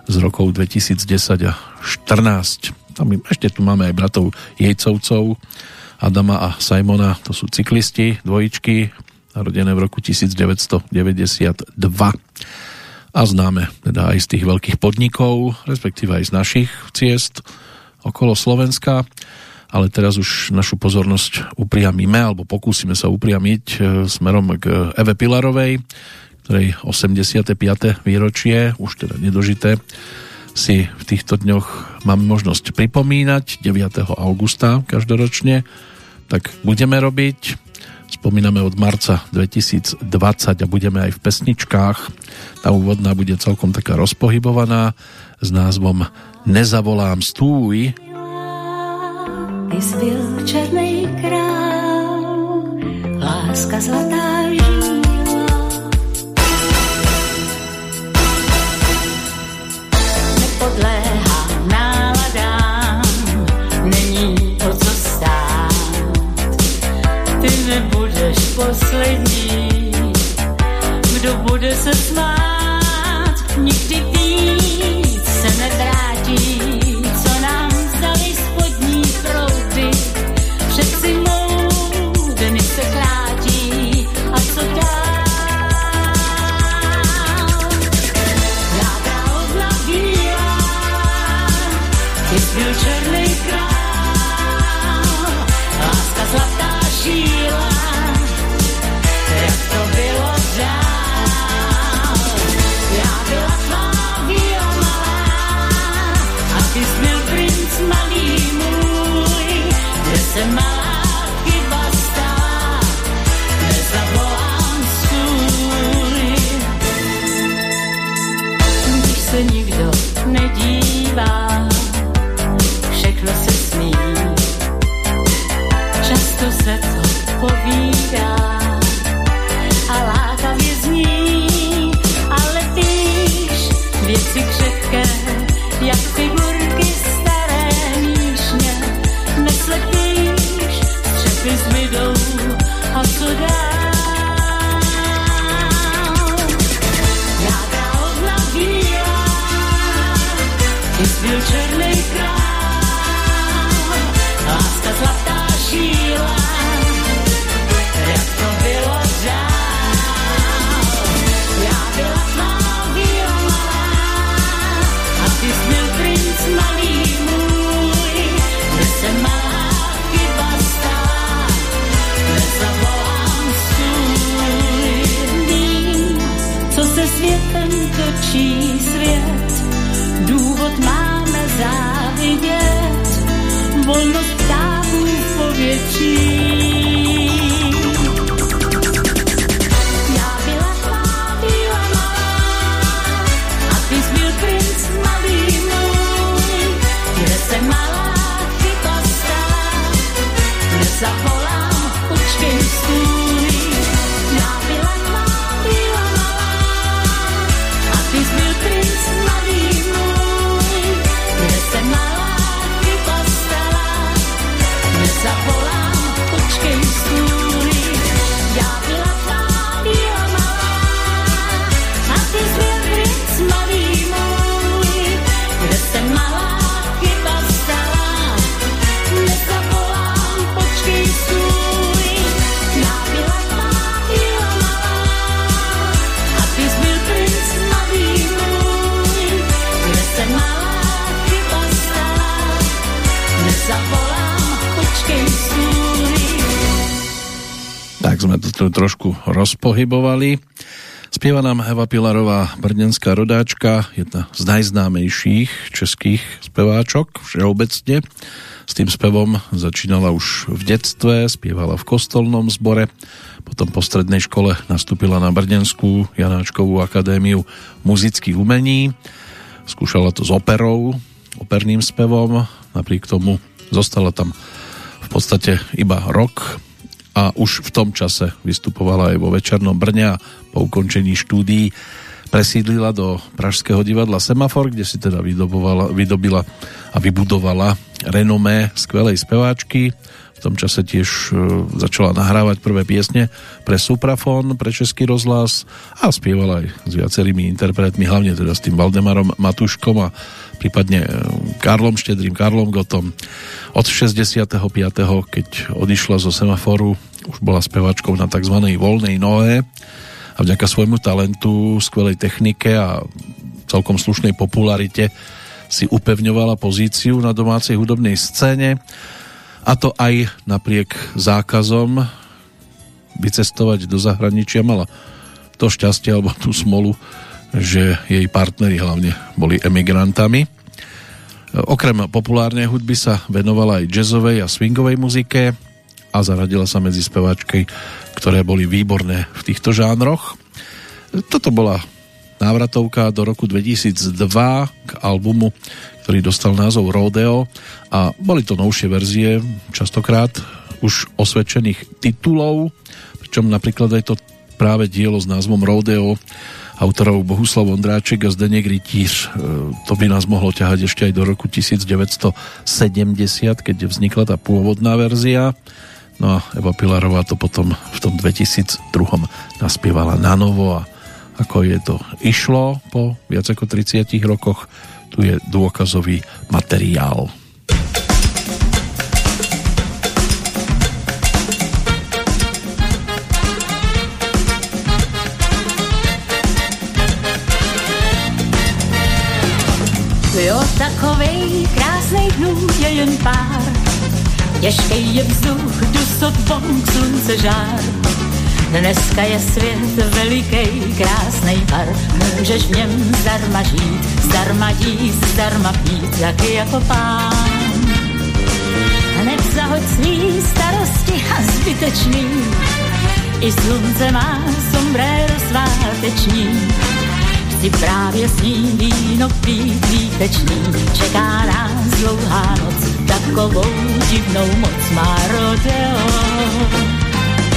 Speaker 1: z rokov 2010 a 14. Tam ešte tu máme aj bratov Jejcovcov, Adama a Simona, to sú cyklisti, dvojičky, narodené v roku 1992 a známe teda aj z tých veľkých podnikov, respektíve aj z našich ciest okolo Slovenska, ale teraz už našu pozornosť upriamíme, alebo pokúsime sa upriamiť e, smerom k Eve Pilarovej, ktorej 85. výročie, už teda nedožité, si v týchto dňoch máme možnosť pripomínať 9. augusta každoročne, tak budeme robiť. Spomíname od marca 2020 a budeme aj v pesničkách. Tá úvodná bude celkom taká rozpohybovaná s názvom Nezavolám stúj.
Speaker 12: Ty jsi byl černý láska zlatá žíla. Nepodléhá není o co stát. Ty nebudeš poslední,
Speaker 1: rozpohybovali. Spieva nám Eva Pilarová, brnenská rodáčka, jedna z najznámejších českých speváčok všeobecne. S tým spevom začínala už v detstve, spievala v kostolnom zbore, potom po strednej škole nastúpila na Brdenskú Janáčkovú akadémiu muzických umení, skúšala to s operou, operným spevom, napriek tomu zostala tam v podstate iba rok a už v tom čase vystupovala aj vo Večernom Brne a po ukončení štúdií presídlila do Pražského divadla Semafor, kde si teda vydobila a vybudovala renomé skvelej speváčky. V tom čase tiež e, začala nahrávať prvé piesne pre Suprafon, pre Český rozhlas a spievala aj s viacerými interpretmi, hlavne teda s tým Valdemarom Matuškom a prípadne e, Karlom Štedrým, Karlom Gotom. Od 65. keď odišla zo semaforu, už bola spevačkou na tzv. voľnej nohe a vďaka svojmu talentu, skvelej technike a celkom slušnej popularite si upevňovala pozíciu na domácej hudobnej scéne a to aj napriek zákazom vycestovať do zahraničia mala to šťastie alebo tú smolu, že jej partneri hlavne boli emigrantami. Okrem populárnej hudby sa venovala aj jazzovej a swingovej muzike a zaradila sa medzi speváčky, ktoré boli výborné v týchto žánroch. Toto bola návratovka do roku 2002 k albumu, ktorý dostal názov Rodeo a boli to novšie verzie, častokrát už osvedčených titulov, pričom napríklad aj to práve dielo s názvom Rodeo autorov Bohuslav Ondráček a Zdeněk Rytíř. E, to by nás mohlo ťahať ešte aj do roku 1970, keď vznikla tá pôvodná verzia. No a Eva Pilarová to potom v tom 2002 naspievala na novo a ako je to išlo po viac ako 30 rokoch, tu je dôkazový materiál.
Speaker 8: Jo, takovej krásnej dnů je jen pár. Těžkej je vzduch, dusot, vonk, slunce, žár. Dneska je svět veliký, krásnej bar, můžeš v něm zdarma žít, zdarma jíst, zdarma pít, taky jako pán. Hned zahoď svý starosti a zbytečný, i slunce má sombrero sváteční. Chci právě s ním víno pít výtečný, čeká nás dlouhá noc, takovou divnou moc má rodeo.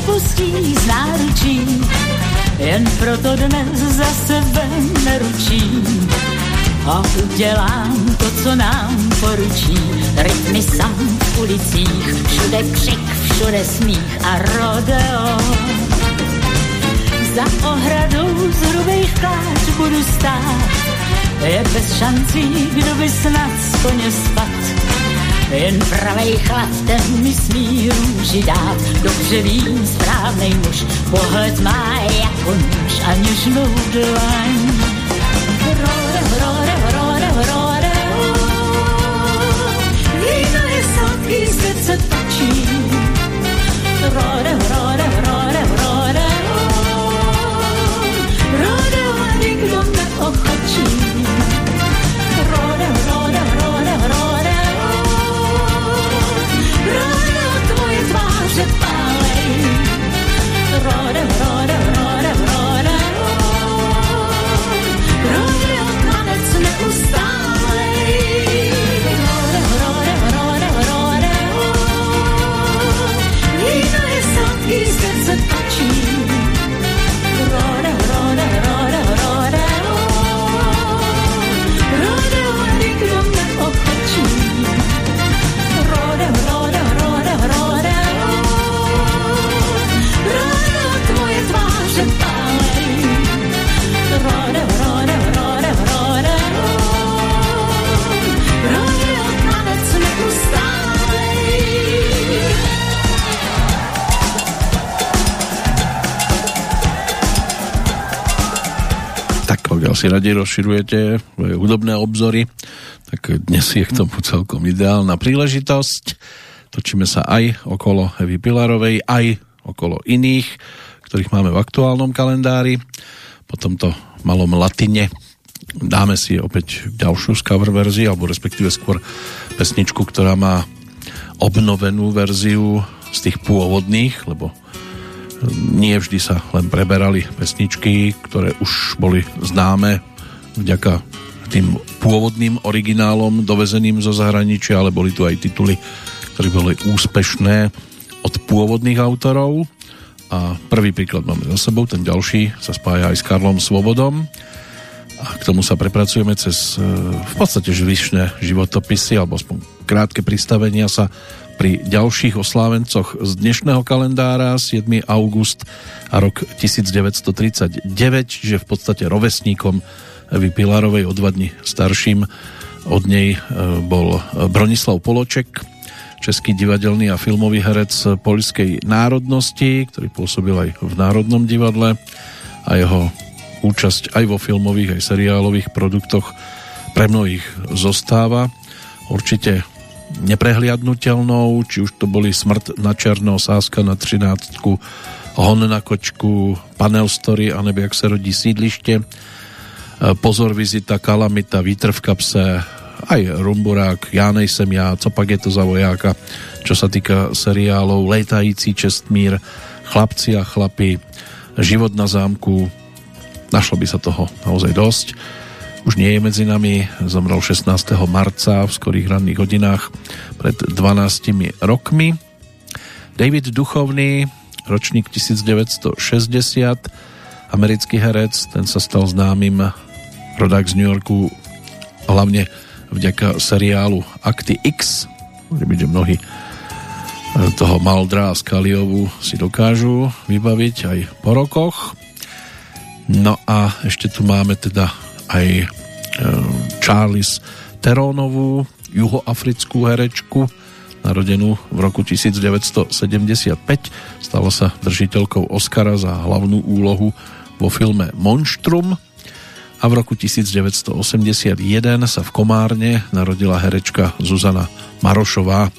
Speaker 8: nepustí z náručí, jen proto dnes za sebe neručím. A udělám to, co nám poručí, rytmy sam v ulicích, všude křik, všude smích a rodeo. Za ohradou z hrubých kláč budu stát, je bez šancí, kdo by snad koně spat. Jen pravej chlap, ten mi smí růži dát, dobře vím, správnej muž, pohled má jako nůž a něžnou dlaň. Rodeo, rodeo, rodeo, rodeo. Víno je sladký, se točí. Rodeo, rodeo, tváře pálej. Rodeo, rodeo, rodeo,
Speaker 1: pokiaľ si radi rozširujete hudobné obzory, tak dnes je k tomu celkom ideálna príležitosť. Točíme sa aj okolo Evy Pilarovej, aj okolo iných, ktorých máme v aktuálnom kalendári. Po tomto malom latine dáme si opäť ďalšiu z cover verzii, alebo respektíve skôr pesničku, ktorá má obnovenú verziu z tých pôvodných, lebo nie vždy sa len preberali pesničky, ktoré už boli známe vďaka tým pôvodným originálom dovezeným zo zahraničia, ale boli tu aj tituly, ktoré boli úspešné od pôvodných autorov. A prvý príklad máme za sebou, ten ďalší sa spája aj s Karlom Svobodom. A k tomu sa prepracujeme cez e, v podstate zvyšné životopisy, alebo aspoň krátke pristavenia sa pri ďalších oslávencoch z dnešného kalendára 7. august a rok 1939, čiže v podstate rovesníkom Evy Pilarovej o dva dni starším. Od nej e, bol Bronislav Poloček, český divadelný a filmový herec poľskej národnosti, ktorý pôsobil aj v Národnom divadle a jeho účasť aj vo filmových, aj seriálových produktoch pre mnohých zostáva. Určite neprehliadnutelnou, či už to boli Smrt na černo, Sáska na třináctku, Hon na kočku, Panel Story, anebo jak sa rodí sídlište, Pozor, vizita, Kalamita, Vítr v kapse, aj Rumburák, Já nejsem já, co pak je to za vojáka, čo sa týka seriálov Létající Čestmír, Chlapci a chlapi, Život na zámku, našlo by sa toho naozaj dosť. Už nie je medzi nami, zomrel 16. marca v skorých ranných hodinách pred 12 rokmi. David Duchovný, ročník 1960, americký herec, ten sa stal známym rodák z New Yorku, hlavne vďaka seriálu Akty X, kde mnohí e, toho Maldra a Skaliovu si dokážu vybaviť aj po rokoch. No a ešte tu máme teda aj e, Charles Terónovú, juhoafrickú herečku, narodenú v roku 1975. Stala sa držiteľkou Oscara za hlavnú úlohu vo filme Monštrum a v roku 1981 sa v Komárne narodila herečka Zuzana Marošová.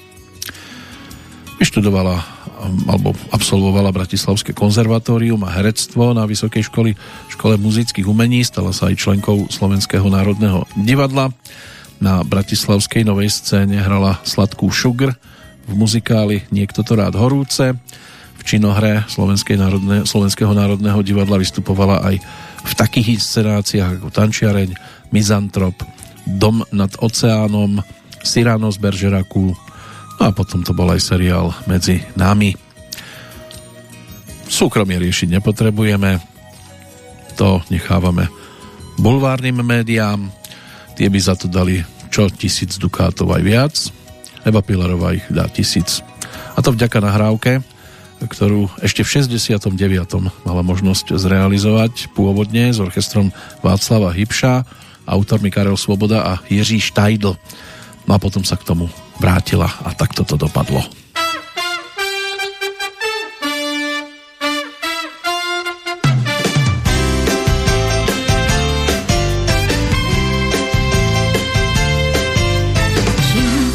Speaker 1: Vyštudovala alebo absolvovala Bratislavské konzervatórium a herectvo na Vysokej školy, škole muzických umení, stala sa aj členkou Slovenského národného divadla. Na Bratislavskej novej scéne hrala sladkú Sugar v muzikáli Niekto to rád horúce. V činohre Slovenskej národne, Slovenského národného divadla vystupovala aj v takých inscenáciách ako Tančiareň, Mizantrop, Dom nad oceánom, Cyrano z Beržeraku, a potom to bol aj seriál Medzi nami. Súkromie riešiť nepotrebujeme, to nechávame bulvárnym médiám, tie by za to dali čo tisíc dukátov aj viac, Eva Pilarová ich dá tisíc. A to vďaka nahrávke, ktorú ešte v 69. mala možnosť zrealizovať pôvodne s orchestrom Václava Hybša, autormi Karel Svoboda a Jiří Štajdl. No a potom sa k tomu vrátila a takto to dopadlo.
Speaker 8: Čím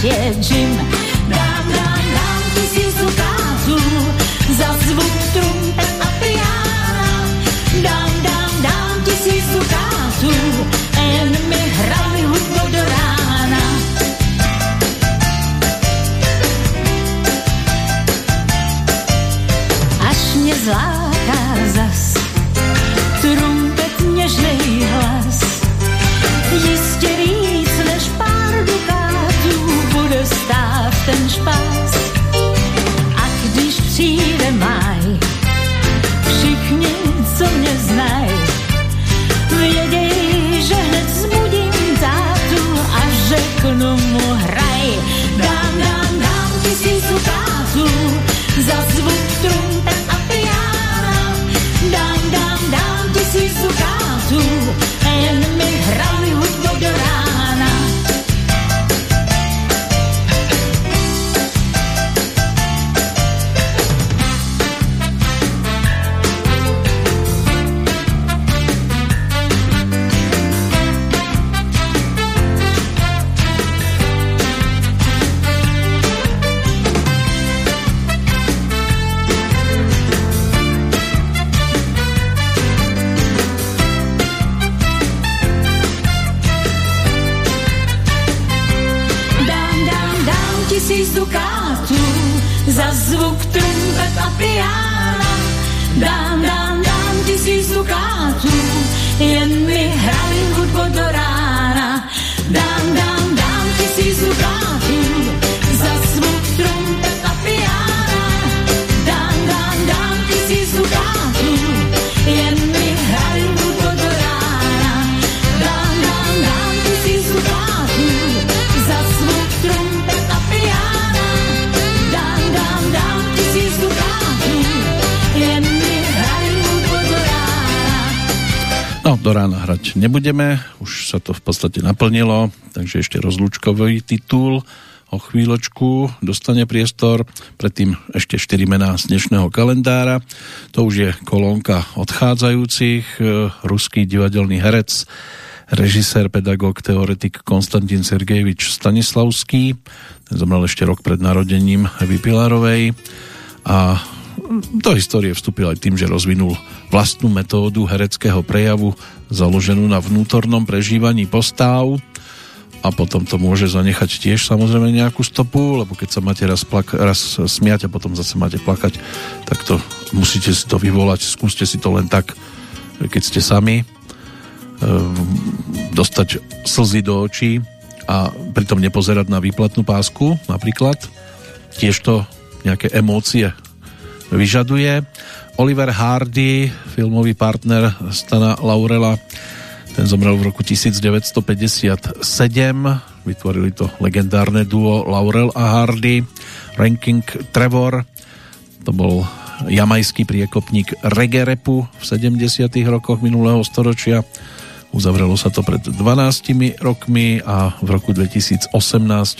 Speaker 8: když je
Speaker 1: nebudeme, už sa to v podstate naplnilo, takže ešte rozlúčkový titul o chvíľočku. Dostane priestor, predtým ešte 4 mená z dnešného kalendára. To už je kolónka odchádzajúcich, e, ruský divadelný herec, režisér, pedagóg, teoretik Konstantin Sergejevič Stanislavský, ten zomrel ešte rok pred narodením Evy Pilarovej a do histórie vstúpil aj tým, že rozvinul vlastnú metódu hereckého prejavu založenú na vnútornom prežívaní postáv a potom to môže zanechať tiež samozrejme nejakú stopu, lebo keď sa máte raz, plak- raz smiať a potom zase máte plakať, tak to musíte si to vyvolať, skúste si to len tak, keď ste sami ehm, dostať slzy do očí a pritom nepozerať na výplatnú pásku napríklad. Tiež to nejaké emócie vyžaduje. Oliver Hardy, filmový partner Stana Laurela, ten zomrel v roku 1957. Vytvorili to legendárne duo Laurel a Hardy. Ranking Trevor, to bol jamajský priekopník reggae repu v 70. rokoch minulého storočia. Uzavrelo sa to pred 12 rokmi a v roku 2018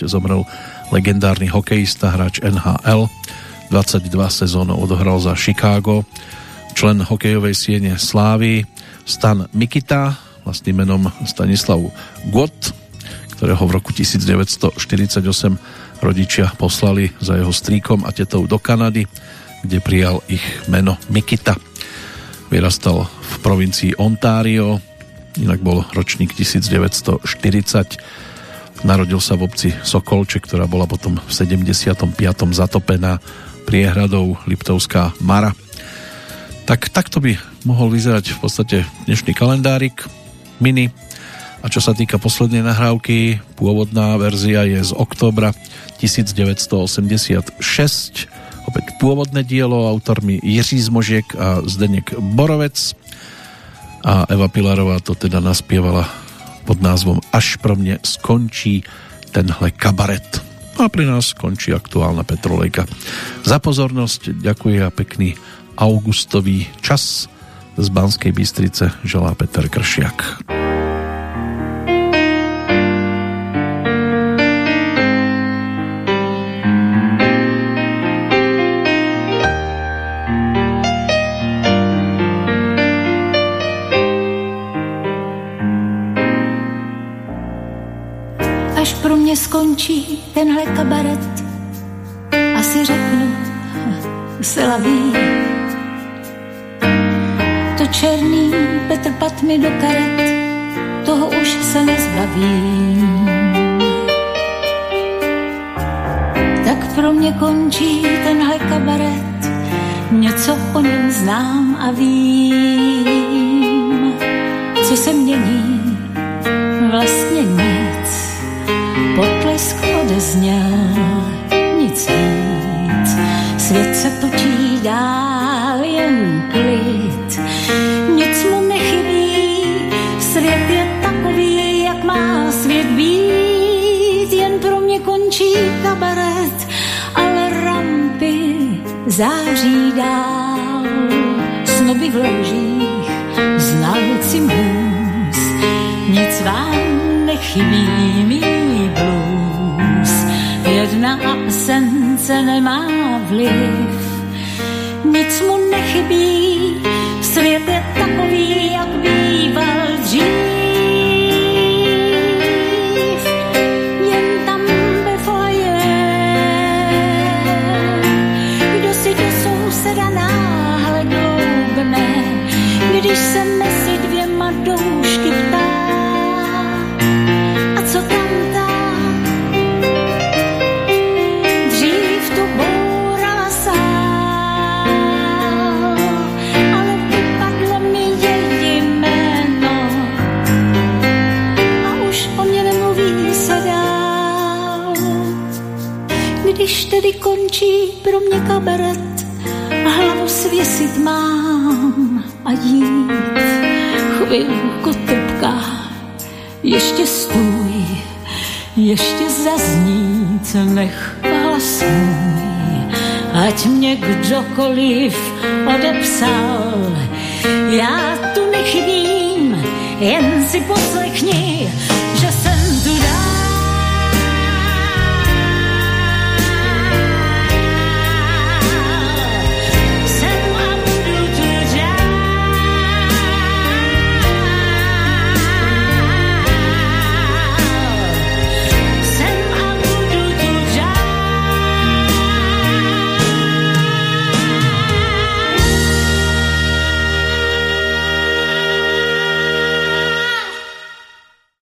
Speaker 1: zomrel legendárny hokejista, hráč NHL. 22 sezónov odohral za Chicago. Člen hokejovej siene Slávy Stan Mikita, vlastným menom Stanislav Gott, ktorého v roku 1948 rodičia poslali za jeho strýkom a tetou do Kanady, kde prijal ich meno Mikita. Vyrastal v provincii Ontario, inak bol ročník 1940. Narodil sa v obci Sokolče, ktorá bola potom v 75. zatopená priehradou Liptovská Mara. Tak takto by mohol vyzerať v podstate dnešný kalendárik mini. A čo sa týka poslednej nahrávky, pôvodná verzia je z oktobra 1986. Opäť pôvodné dielo, autormi Jiří Zmožiek a Zdeněk Borovec. A Eva Pilarová to teda naspievala pod názvom Až pro mne skončí tenhle kabaret. No a pri nás skončí aktuálna Petrolejka. Za pozornosť ďakuje a pekný augustový čas z Banskej Bystrice želá Peter Kršiak.
Speaker 8: Až pro mě skončí tenhle kabaret, asi řeknu, se laví. To černý Petr pat mi do karet, toho už se nezbavím. Tak pro mě končí tenhle kabaret, něco o něm znám a vím. Co se mění, vlastně nic odezněl, nic víc. Svět se točí dál, jen klid, nic mu nechybí, svět je takový, jak má svět být, jen pro mě končí kabaret, ale rampy září dál, snoby v loužích, znalci můz, nic vám nechybí, blues. Jedna absence nemá vliv, nic mu nechybí, svět je takový, jak býval dřív. Pro mě kabaret, hlavu svěsit mám a jít. Chvilku trpká, ještě stůj, ještě zaznít nech hlas můj. Ať mě kdokoliv odepsal, já tu nechybím, jen si poslechni,